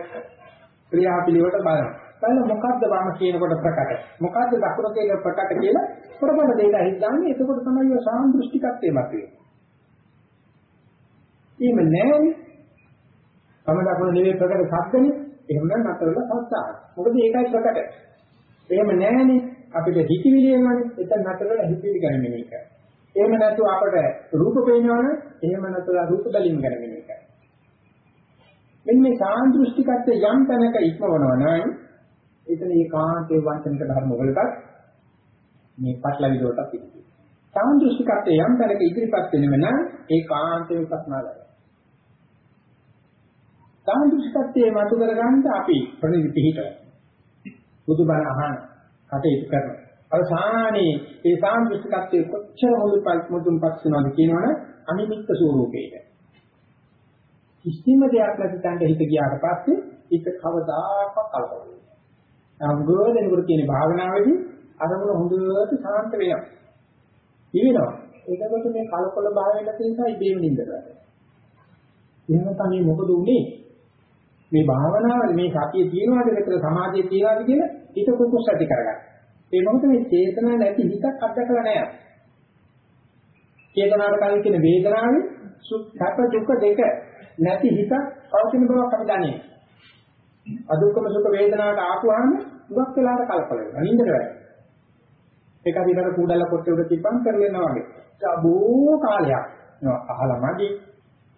Speaker 1: ක්‍රියාපිළිවෙලට බලනවා. බලන්න මොකද්ද වම කියනකොට ප්‍රකට මොකද්ද දකුණ කියන ප්‍රකට කියලා පොරබල දෙයට හිතාන්නේ එතකොට තමයි ඔය සාන්දෘෂ්ටිකත්වයේ මතුවේ. එහෙම නැහැ. වම දකුණ නෙවෙයි ප්‍රකට සත්‍යනේ. එහෙම නම් නතරලා සත්‍යාව. මොකද ඒකයි ප්‍රකට. එහෙම නැහැනේ අපිට හිතවිලි එනවනේ එතන නතරලා හිතවිලි ගන්න මේක. එහෙම නැතුව අපට රූප පේනවනේ එහෙම නැතුව රූප බැලීම ගන්න මේක. මෙන්න මේ සාන්දෘෂ්ටිකත්වයේ යම් තැනක ඉක්මවනවා නම් එතන ඒකාන්තේ වංචනික ධර්ම වලට මේ පටලවි දොටක් පිළිගන්න. සාන්දෘෂ්ටිකත්වයේ යම් තැනක ඉදිරිපත් වෙනව නම් ඒකාන්තේ විපස්සනාලය. සාන්දෘෂ්ටිකත්වයේ මතු කරගන්න අපි ප්‍රතිපිට පිහිටව. බුදුබණ අහන කටයුතු කරනවා. අවසානයේ ඒ සාන්දෘෂ්ටිකත්වයේ කොච්චර මුදුපත් මුදුන්පත් වෙනවද කියනවනේ අනිමිත්ත ස්වરૂපේට. කිසිම දෙයක් නැති තැනට හිත ගියාට පස්සේ හිත කවදාකවත් කලබල වෙන්නේ නැහැ. අංගෝදෙනකොට කියන භාවනාවේදී අරමුණ හොඳට සාන්ත වෙනවා. ඉවෙනවා. ඒකකොට මේ කලකොල භාවයට තියෙනයි බේම නින්දලා. එහෙම තමයි මොකද උනේ? මේ භාවනාවල මේ සතිය තියනවාද විතර සමාධිය තියනවාද කියලා හිත කුකුස් ඇති කරගන්න. ඒ මොකද මේ චේතනා නැති හිතක් අත්දකලා නැහැ. චේතනාවට කලින් කියන වේදනාවේ සුඛ දුක දෙක නැති හිතක් පවතින බවක් අපි දන්නේ. අදුක්කම සුඛ වේදනාවට ආපුවාම දුක් වෙලාවට කලකොල වෙනවා. නින්දට වැටෙනවා. ඒක අදිනර කුඩල කොට උඩ තිබ්බම් කරලෙනවා වගේ. බොහෝ කාලයක් අහලා මදි.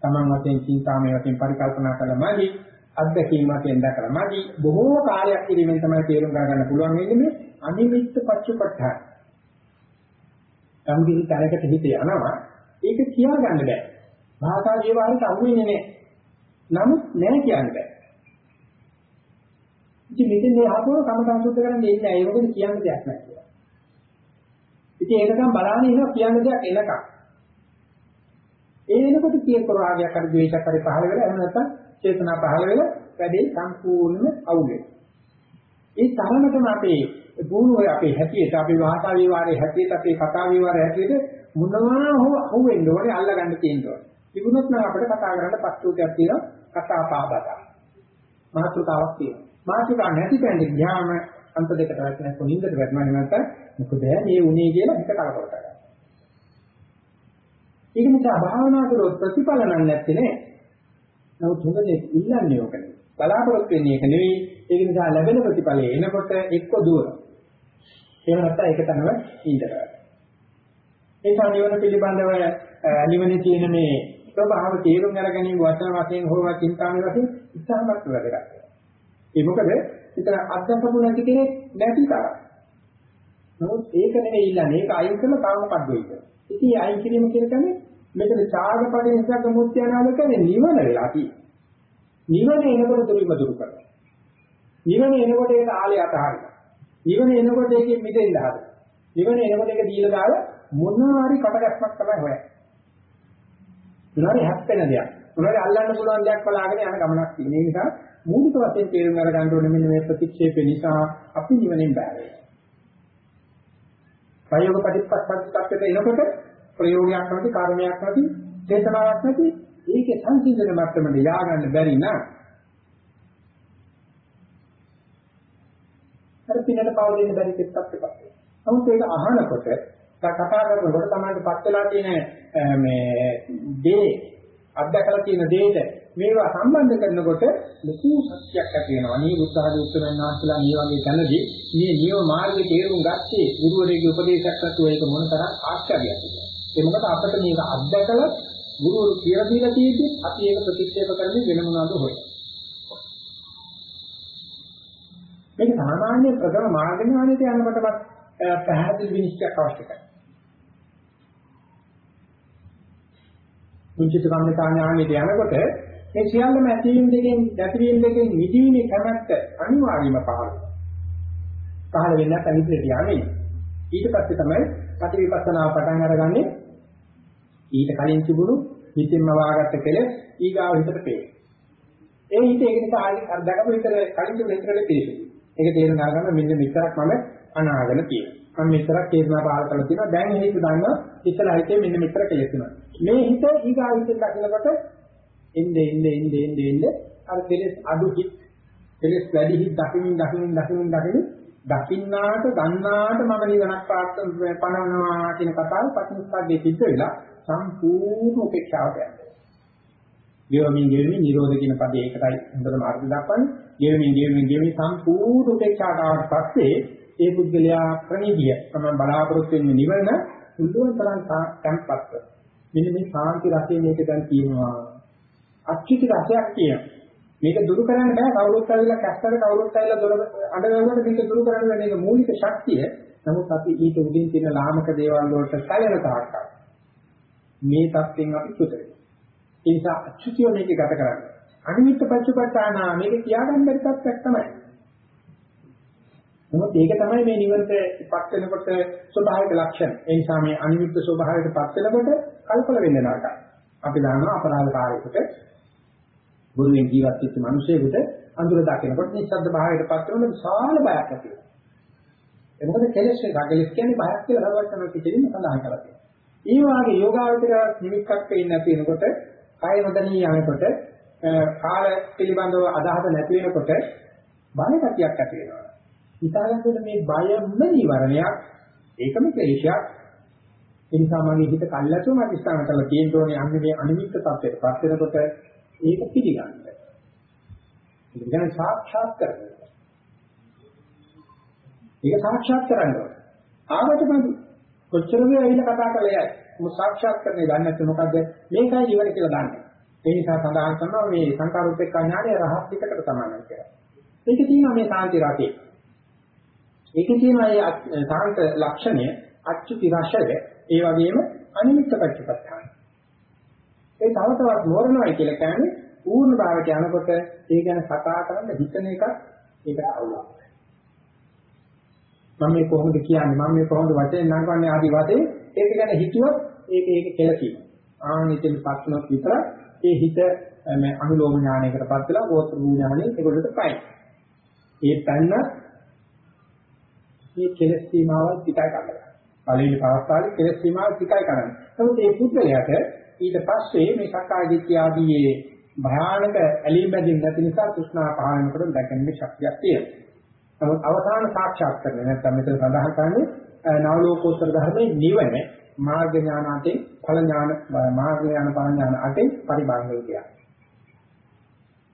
Speaker 1: Taman වශයෙන් චින්තාමය වශයෙන් පරිකල්පනා කළා මදි. අත්දැකීම් වශයෙන් දැකලා මදි. බොහෝ කාලයක් ඉරීමෙන් තමයි තේරුම් ගන්න පුළුවන් වෙන්නේ මේ අනිමිත්ත පච්චපට්ඨාන. සම්ගිහි තැනකට හිත යනවා. ඒක කියා ගන්න බෑ. භාෂා ජීවහරට අහු වෙන්නේ නැහැ. නමුත් නෑ කියන්න බෑ. ඉතින් මෙතන මේ ආපුව කමඨං සුද්ධ කරන්නේ ඉන්නේ ඒ මොකද කියන්න දෙයක් නැහැ කියලා. ඉතින් ඒකනම් බලන්න ඉන්නවා කියන්න දෙයක් එනකම්. ඒ එනකොට කීක රාගයක් හරි ද්වේෂයක් හරි පහළ වෙලා එහෙම නැත්නම් චේතනා පහළ වෙලා වැඩේ සම්පූර්ණයෙන්ම අවුල් වෙනවා. ඒ තරමටම අපේ බුණුවේ අපේ හැටියට අපේ වාසා විවාරයේ හැටියට අපේ කතා විවාරයේ හැටියට මොනවා හෝ අහුවෙන්න ඕනේ අල්ලගන්න තියෙනවා. තිබුණොත් නම් අපිට කතා කරන්න පස්තුතියක් තියෙනවා කතා පාබත. මාතෘකාවක් තියෙනවා. මාතෘකාවක් නැති තැනට ගියාම අන්ත දෙකට වැටෙන කොනින්දට වැටෙන්නේ නැත්නම් මොකද මේ උනේ කියලා හිත කලබල කරගන්නවා. ඒක නිසා භාවනා කරොත් ප්‍රතිඵල නම් නැත්තේ නේ. නමුත් හොඳනේ ඉල්ලන්නේ ඕකනේ. බලාපොරොත්තු වෙන්නේ ඒක නෙවෙයි. ඒක නිසා ලැබෙන ප්‍රතිඵලය එනකොට එක්ක දුර. එහෙම නැත්නම් ඒක තමයි ඉඳලා. ඒ සංයෝන පිළිබඳව නිවනේ තියෙන මේ ස්වභාව තේරුම් අරගැනීම වචන වශයෙන් හෝ චින්තාමය වශයෙන් ඉස්සහමත් වැඩක්. ඒ මොකද ඉතන අත්දකපු නැති කෙනෙක් නැති තරම්. නමුත් ඒක නෙවෙයි ඉල්ලන්නේ. ඒක අයින් කරලා තාම මොකද්ද ඒක. ඉතින් අයින් කිරීම කියන්නේ මෙතන ඡාගපඩේ නිසක මුත්‍යානාද කියන්නේ නිවන වෙලා තියෙන්නේ. නිවන එනකොට දුරිම දුරු කරනවා. නිවන එනකොට ඒක ආලේ අතහරිනවා. නිවන එනකොට ඒකෙන් මිදෙන්න හදනවා. නිවන එනකොට ඒක දීලා දාලා මොනවා හරි කටගැස්මක් තමයි හොයන්නේ. මොනවාරි හැප්පෙන දෙයක්. මොනවාරි අල්ලන්න පුළුවන් දෙයක් බලාගෙන යන ගමනක් තියෙන නිසා මූලික වශයෙන් තේරුම් අරගන්න ඕනේ මෙන්න මේ ප්‍රතික්ෂේපේ නිසා අපි නිවනෙන් බැහැරේ. ප්‍රයෝග ප්‍රතිපත්තිපත්තියට එනකොට ප්‍රයෝගයක් නැති කර්මයක් නැති චේතනාවක් නැති ඒකේ සංසිඳන මට්ටමට ය아가න්න බැරි නම් අර පිනට පව දෙන්න බැරි කෙත්තක් එකක්. නමුත් ඒක අහනකොට කතා කරනකොට තමයි පත් වෙලා තියෙන මේ දේ අත්දකලා තියෙන දෙයට මේවා සම්බන්ධ කරනකොට ලොකු සත්‍යයක් ඇති වෙනවා. මේ බුද්ධ ආදී උත්තරයන් වහන්සේලා මේ වගේ තැනදී මේ නියම මාර්ගයේ තේරුම් ගත්තේ ගුරුවරයෙකුගේ උපදේශයක් නැතුව ඒක මොන තරම් ආශ්චර්යයක්ද ඒ මොකද අපිට මේක අත්දකලා ගුරුවරු කියලා දීලා තියෙද්දි අපි ඒක ප්‍රතික්ෂේප කරන්නේ වෙන මොනවාද හොයන්නේ. මේක සාමාන්‍ය ප්‍රථම මාර්ග ඥානයට යනකොටම පැහැදිලි විනිශ්චයක් අවශ්‍යයි. මුචිත කම්මිතා ඥානයට යනකොට මේ සියල්ලම ඇතිවීම දෙකෙන් නැතිවීම දෙකෙන් නිදීමේ කැමැත්ත අනිවාර්යයෙන්ම පහළ වෙනවා. පහළ වෙන්න තනිපිට යන්නේ. ඊට පස්සේ තමයි ප්‍රතිවිපස්සනාව පටන් අරගන්නේ. ඊට කලින් තිබුණු හිතින්ම වාගත්ත කෙලෙස් ඊගාව හිතට පේන. ඒ හිත ඒක නිසා අර දකපු විතර කලින් තිබුණ හිතට තේරෙන්නේ. ඒක තේරුම් ගන්න මෙන්න මෙච්චරක් මම අනාගෙන තියෙනවා. මම මෙච්චරක් තේරුණා පාල කරලා තියෙනවා. දැන් හිත දන්නවා ඉස්සලා හිතේ මෙන්න මෙච්චර කෙලෙස් වෙනවා. මේ හිත ඊගාව හිතෙන් දකිනකොට එන්නේ එන්නේ එන්නේ එන්නේ එන්නේ අර කෙලෙස් අඩු හිත් කෙලස් වැඩි හිත් දකින්න දකින්න දකින්න දකින්න දකින්නාට ගන්නාට මම නිවනක් පාත්තම් පණවනවා කියන කතාව පටිච්චසමුප්පාදයේ සිද්ධ වෙලා සම්පූර්ණ උපේක්ෂාවට යනවා. ගෙවමින් ගෙවමින් නිරෝධ කියන පදේ ඒකටයි හොඳටම අර්ථ දක්වන්නේ. ගෙවමින් ගෙවමින් ගෙවමින් සම්පූර්ණ උපේක්ෂාවට ආවට පස්සේ ඒ පුද්ගලයා ප්‍රණීතිය තමයි බලාපොරොත්තු වෙන්නේ නිවන උතුම් තරම් තැම්පත්. මෙන්න මේ සාන්ති රසය මේක දැන් තියෙනවා. අච්චිත රසයක් තියෙනවා. මේක දුරු කරන්න බෑ කවුරුත් ඇවිල්ලා කැස්තර කවුරුත් ඇවිල්ලා දොර අඬනකොට මේක දුරු කරන්න බෑ මේක මූලික ශක්තිය. නමුත් අපි ඊට උඩින් තියෙන ලාමක දේවල් වලට සැලෙන තාක්කයි. මේ தත්යෙන් අපි සුත වෙනවා. ඒ නිසා අච්චුතිය මේක ගත කරන්නේ. අනිමිත්ත පච්චපට්ඨාන මේක කියාගන්න බැරි තත්ත්වයක් තමයි. නමුත් ඒක තමයි මේ නිවනටපත් වෙනකොට ස්වභාවික ලක්ෂණ. ඒ නිසා මේ අනිමිත්ත ස්වභාවයටපත් වෙනකොට කල්පල වෙන්න නරකයි. අපි දන්නවා අපරාධකාරයෙකුට ගුරුවෙන් ජීවත් වෙච්ච මිනිසෙකුට අඳුර දකිනකොට නිස්සද්ද භාවයටපත් වෙන විශාල බයක් ඇති වෙනවා. ඒ මොකද කෙලෙස් එක කෙලෙස් කියන්නේ බයක් කියලා හරවත් කරන කිසිම සඳහන් කරලා තියෙනවා. ඒ වාගේ යෝගාවචර නිමිත්තක් පේන්නේ නැති වෙනකොට කාය නොදණී යනකොට කාල පිළිබඳව අදහස නැති වෙනකොට බය කතියක් ඇති වෙනවා. හිතාගන්නකොට මේ බයම නිවරණයක් ඒකම ක්ලේශයක්. ඒ නිසා මගේ හිත කල්ලාතුම අධිස්ථාන කරලා තියෙන්න ඕනේ අන්නේ මේ අනිමිත්ත තත්ත්වයට පත් වෙනකොට ඒක පිළිගන්න. ඒක කියන්නේ සාක්ෂාත් කරගන්න. ඒක සාක්ෂාත් කරන්න ඕනේ. ආවට මදි. කොච්චර වේ ඇවිල්ලා කතා කළේ යයි. මොකද සාක්ෂාත් කරන්නේ දන්නේ නැත්නම් මොකද්ද? මේකයි ජීවන කියලා දන්නේ. ඒ නිසා සඳහන් කරනවා මේ සංකාරූපේක ඥානය රහස් පිටකට සමානයි කියලා. ඒක තියෙනවා මේ සාන්ති රාතේ. ඒකේ තියෙනවා මේ සාන්ත ලක්ෂණය අච්චුති රසය ඒ වගේම අනිමිත්ත පච්චපත්තාන. ඒ තව තවත් මෝරණයි කියලා කියන්නේ පූර්ණ භාවයට යනකොට ඒ ගැන කතා කරන්න හිතන එක ඒකට අවුලක්. මම මේ කොහොමද කියන්නේ මම මේ කොහොමද වචෙන් නංගන්නේ ආදි වශයෙන් ඒක ගැන හිතුවොත් ඒක ඒක කෙලකි. ආනිතෙන් පස්සනක් විතර ඒ හිත මේ අනුලෝම ඥානයකටපත් වෙලා ගෝත්‍ර ඥානෙ ඒකට පයි. ඒ පැන්න මේ කෙලස් සීමාවල් පිටයි කරනවා. පළවෙනි අවස්ථාවේ කෙලස් සීමාවල් පිටයි කරන්නේ. නමුත් මේ පුද්ගලයාට ඊට පස්සේ මේ සක්කාය දිට්ඨිය ආදී භයානක ඇලීම් බැඳීම් නැති නිසා තෘෂ්ණා පහළනකොට දැකන්නේ ශක්තියක් තියෙනවා. නමුත් අවසාන සාක්ෂාත් කරන්නේ නැත්නම් මෙතන සඳහන් කරන්නේ නවලෝකෝත්තර ධර්මයේ නිවන මාර්ග ඥාන අතේ ඵල ඥාන මාර්ග ඥාන ඵල ඥාන අතේ පරිභාගය කියන්නේ.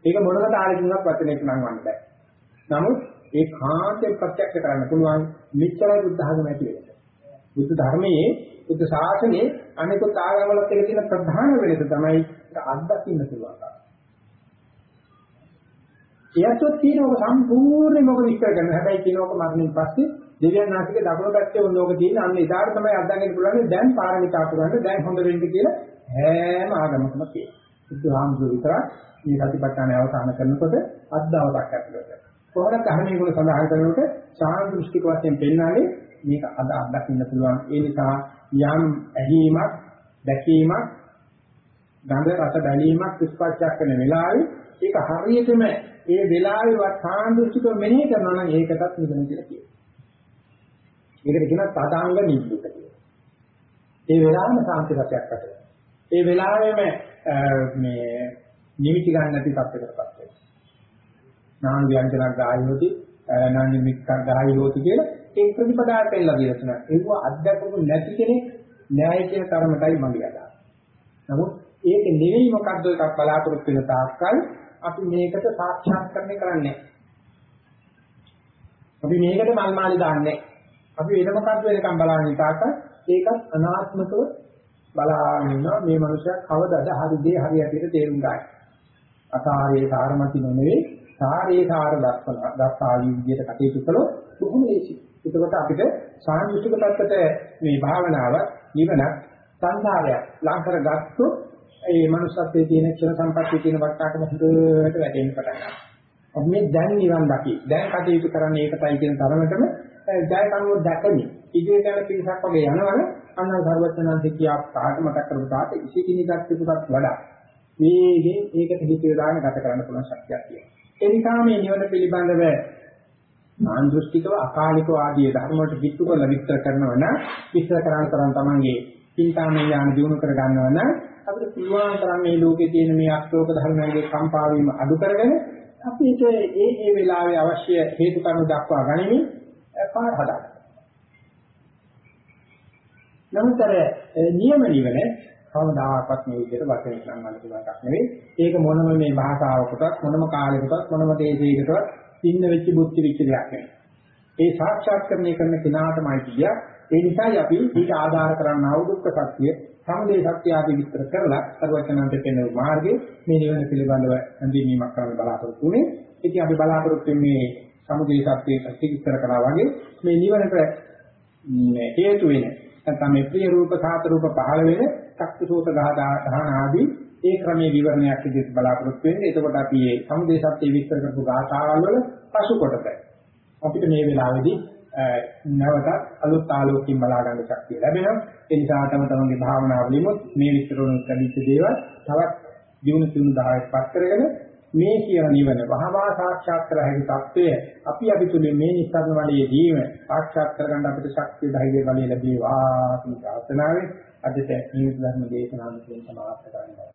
Speaker 1: ඒක මොනම තාලකින්වත් වචනයක නම් වන්න බෑ. නමුත් ඒ කාන්තේ ප්‍රත්‍යක්ෂ කරන්න පුළුවන් මෙච්චරයි බුද්ධ ධර්ම ඇති වෙන්නේ. බුද්ධ ධර්මයේ බුද්ධ ශාසනයේ අනිකුත් ආගමවලත් එක තියෙන ප්‍රධාන වෙනස තමයි අත්දකින්න පුළුවන්. එයත්ොත් තියෙනක සම්පූර්ණයෙන්ම ඔබ විස්තර කරනවා. හැබැයි කියනක මරණයෙන් පස්සේ දෙවියන් වාසික දකුණු පැත්තේ වුණෝක තියෙන අන්න එදාට තමයි අත්දකින්න පුළුවන් දැන් පාරමිතා පුරන්න දැන් හොඳ වෙන්න කියලා හැම ආගමකම තියෙනවා. බුදුහාමුදුරු විතරක් මේ සතිපට්ඨානය අවසන් කරනකොට අද්දවයක් ඇතුළත. කොහොමද ධර්මයේ ගුණ සඳහන් කරනකොට සාහන දෘෂ්ටික වශයෙන් පෙන්වන්නේ මේක අද අත්දකින්න පුළුවන්. ඒ නිසා යම් ඇහිීමක්, දැකීමක්, ගන්ධ රස බැලීමක් ස්පර්ශයක් කරන වෙලාවේ ඒක හරියටම ඒ වෙලාවේ වත් සාන්දෘෂ්ටික මෙනෙහි කරනවා නම් ඒකටත් නිවන කියලා කියනවා. ඒකට කියනවා තදාංග නිබ්බුත කියලා. ඒ වෙලාවෙම සාන්ති රසයක් ඇති ඒ වෙලාවෙම මේ නිමිති ගන්න නැති තත්යකටපත් වෙනවා. නාන ව්‍යංජනක් ගායෝති නාන නිමිත්තක් ගායෝති කියලා ඒ ප්‍රතිපදාවට එල්ලා දීලා තියෙනවා. ඒව අධ්‍යක්ෂක නැති කෙනෙක් න්‍යාය කියන තරමටයි මගේ අදහස. නමුත් ඒක නෙවෙයි මොකද්ද එකක් බලාපොරොත්තු වෙන තාක්කල් අපි මේකට සාක්ෂාත් කරන්නේ කරන්නේ අපි මේකට මල් මාලි දාන්නේ අපි වෙන මොකද්ද වෙනකම් බලන්නේ තාක්කල් ඒකත් අනාත්මකව බලාගෙන ඉන්නවා මේ මනුස්සයා කවදාද හරි දේ හරි ඇටියට තේරුම් ගන්න. අසාරේ සාරමති නෙවෙයි සාරේ සාර දක්වන දස්සාවි විදියට කටයුතු කළොත් බොහොම ලේසියි. එතකොට අපිට සාහිත්‍යික පැත්තට මේ භාවනාව නිවන සංසාරයක් ලං කරගත්තොත් ඒ මනුස්සත්වයේ තියෙන ක්ෂණ සම්පත්තියේ තියෙන වටාකම හොඳට වැටෙන්න පටන් ගන්නවා. අපි මේ දැන් නිවන් දකි. දැන් කටයුතු කරන්නේ ඒකටයි කියන තරමටම ජය කනුව දැකමි. ඉදිරියට යන පිරිසක් වගේ යනවනේ අන්න සර්වඥාන්සේ කියා පාට මතක් කරපු තාට ඉසිකිනිගත් පිටුපත් වඩා මේකෙන් ඒකට හිත යොදාගෙන ගත කරන්න පුළුවන් ශක්තියක් තියෙනවා. ඒ නිසා මේ නිවන පිළිබඳව ආන්දෘෂ්ටිකව අකාලිකව ආදී ධර්ම වලට පිටු කරලා විස්තර කරනවා නම් විස්තර කරන තරම් තමන්ගේ චින්තාමය ඥාන දිනු කර ගන්නවා නම් අපිට පුළුවන් තරම් මේ ලෝකේ තියෙන මේ අක්ෂෝක ධර්මයන්ගේ කම්පා වීම අඩු කරගෙන අපිට ඒ ඒ වෙලාවේ අවශ්‍ය හේතු කාරණා දක්වා ගනිමින් පාර හදා නමුත් අර නියම නිවන කවදාකවත් මේ විදිහට වචන ගන්නන්න පුළුවන් එකක් නෙවෙයි. ඒක මොනම මේ භාෂාවකටවත් මොනම කාලයකටවත් මොනම දේශයකටවත් ඉන්න වෙච්ච බුද්ධි විච්ච දෙයක් නෙවෙයි. ඒ සාක්ෂාත්කරණය කරන කෙනාටමයි කිය. ඒ නිසායි අපි ඊට ආධාර කරන්න අවුදුක්ක සත්‍ය, සමුදේ සත්‍ය ආදී විස්තර කරලා සර්වචනන්ත පෙන්වන මාර්ගයේ මේ නිවන පිළිබඳව හඳුන්වීමක් කරන්න බලාපොරොත්තු වෙන්නේ. ඉතින් අපි බලාපොරොත්තු වෙන්නේ සමුදේ සත්‍ය ප්‍රතිවිස්තර කරා වගේ මේ නිවනට හේතු වෙන නැත්නම් මේ ප්‍රිය රූප සාත රූප පහළ වෙන චක්කසෝත ගහන ආදී ඒ ක්‍රමයේ විවරණයක් විදිහට බලාපොරොත්තු වෙන්නේ. එතකොට අපි මේ සමුදේ සත්‍ය විස්තර කරපු ගාථාවල් වල පසු කොටස අපිට මේ වෙලාවේදී නැවත අලුත් ආලෝකයෙන් බලා ගන්න ශක්තිය ලැබෙනවා. ඒ නිසා තම තමන්ගේ භාවනාවලිමුත් මේ විස්තර වලින් ලැබිච්ච දේවල් තවත් දිනු තුන 10ක් පස් කරගෙන මේ කියන නිවන වහවා සාක්ෂාත් කර හැකි తත්වය අපි අපි තුලින් මේ නිස්සාරණ වලයේදීම සාක්ෂාත් කරගන්න අපිට ශක්තිය ධෛර්ය බලය ලැබේවා කියන ප්‍රාර්ථනාවෙන් අදට නිවිත ධර්ම දේශනාව මෙතන සමාප්ත කරනවා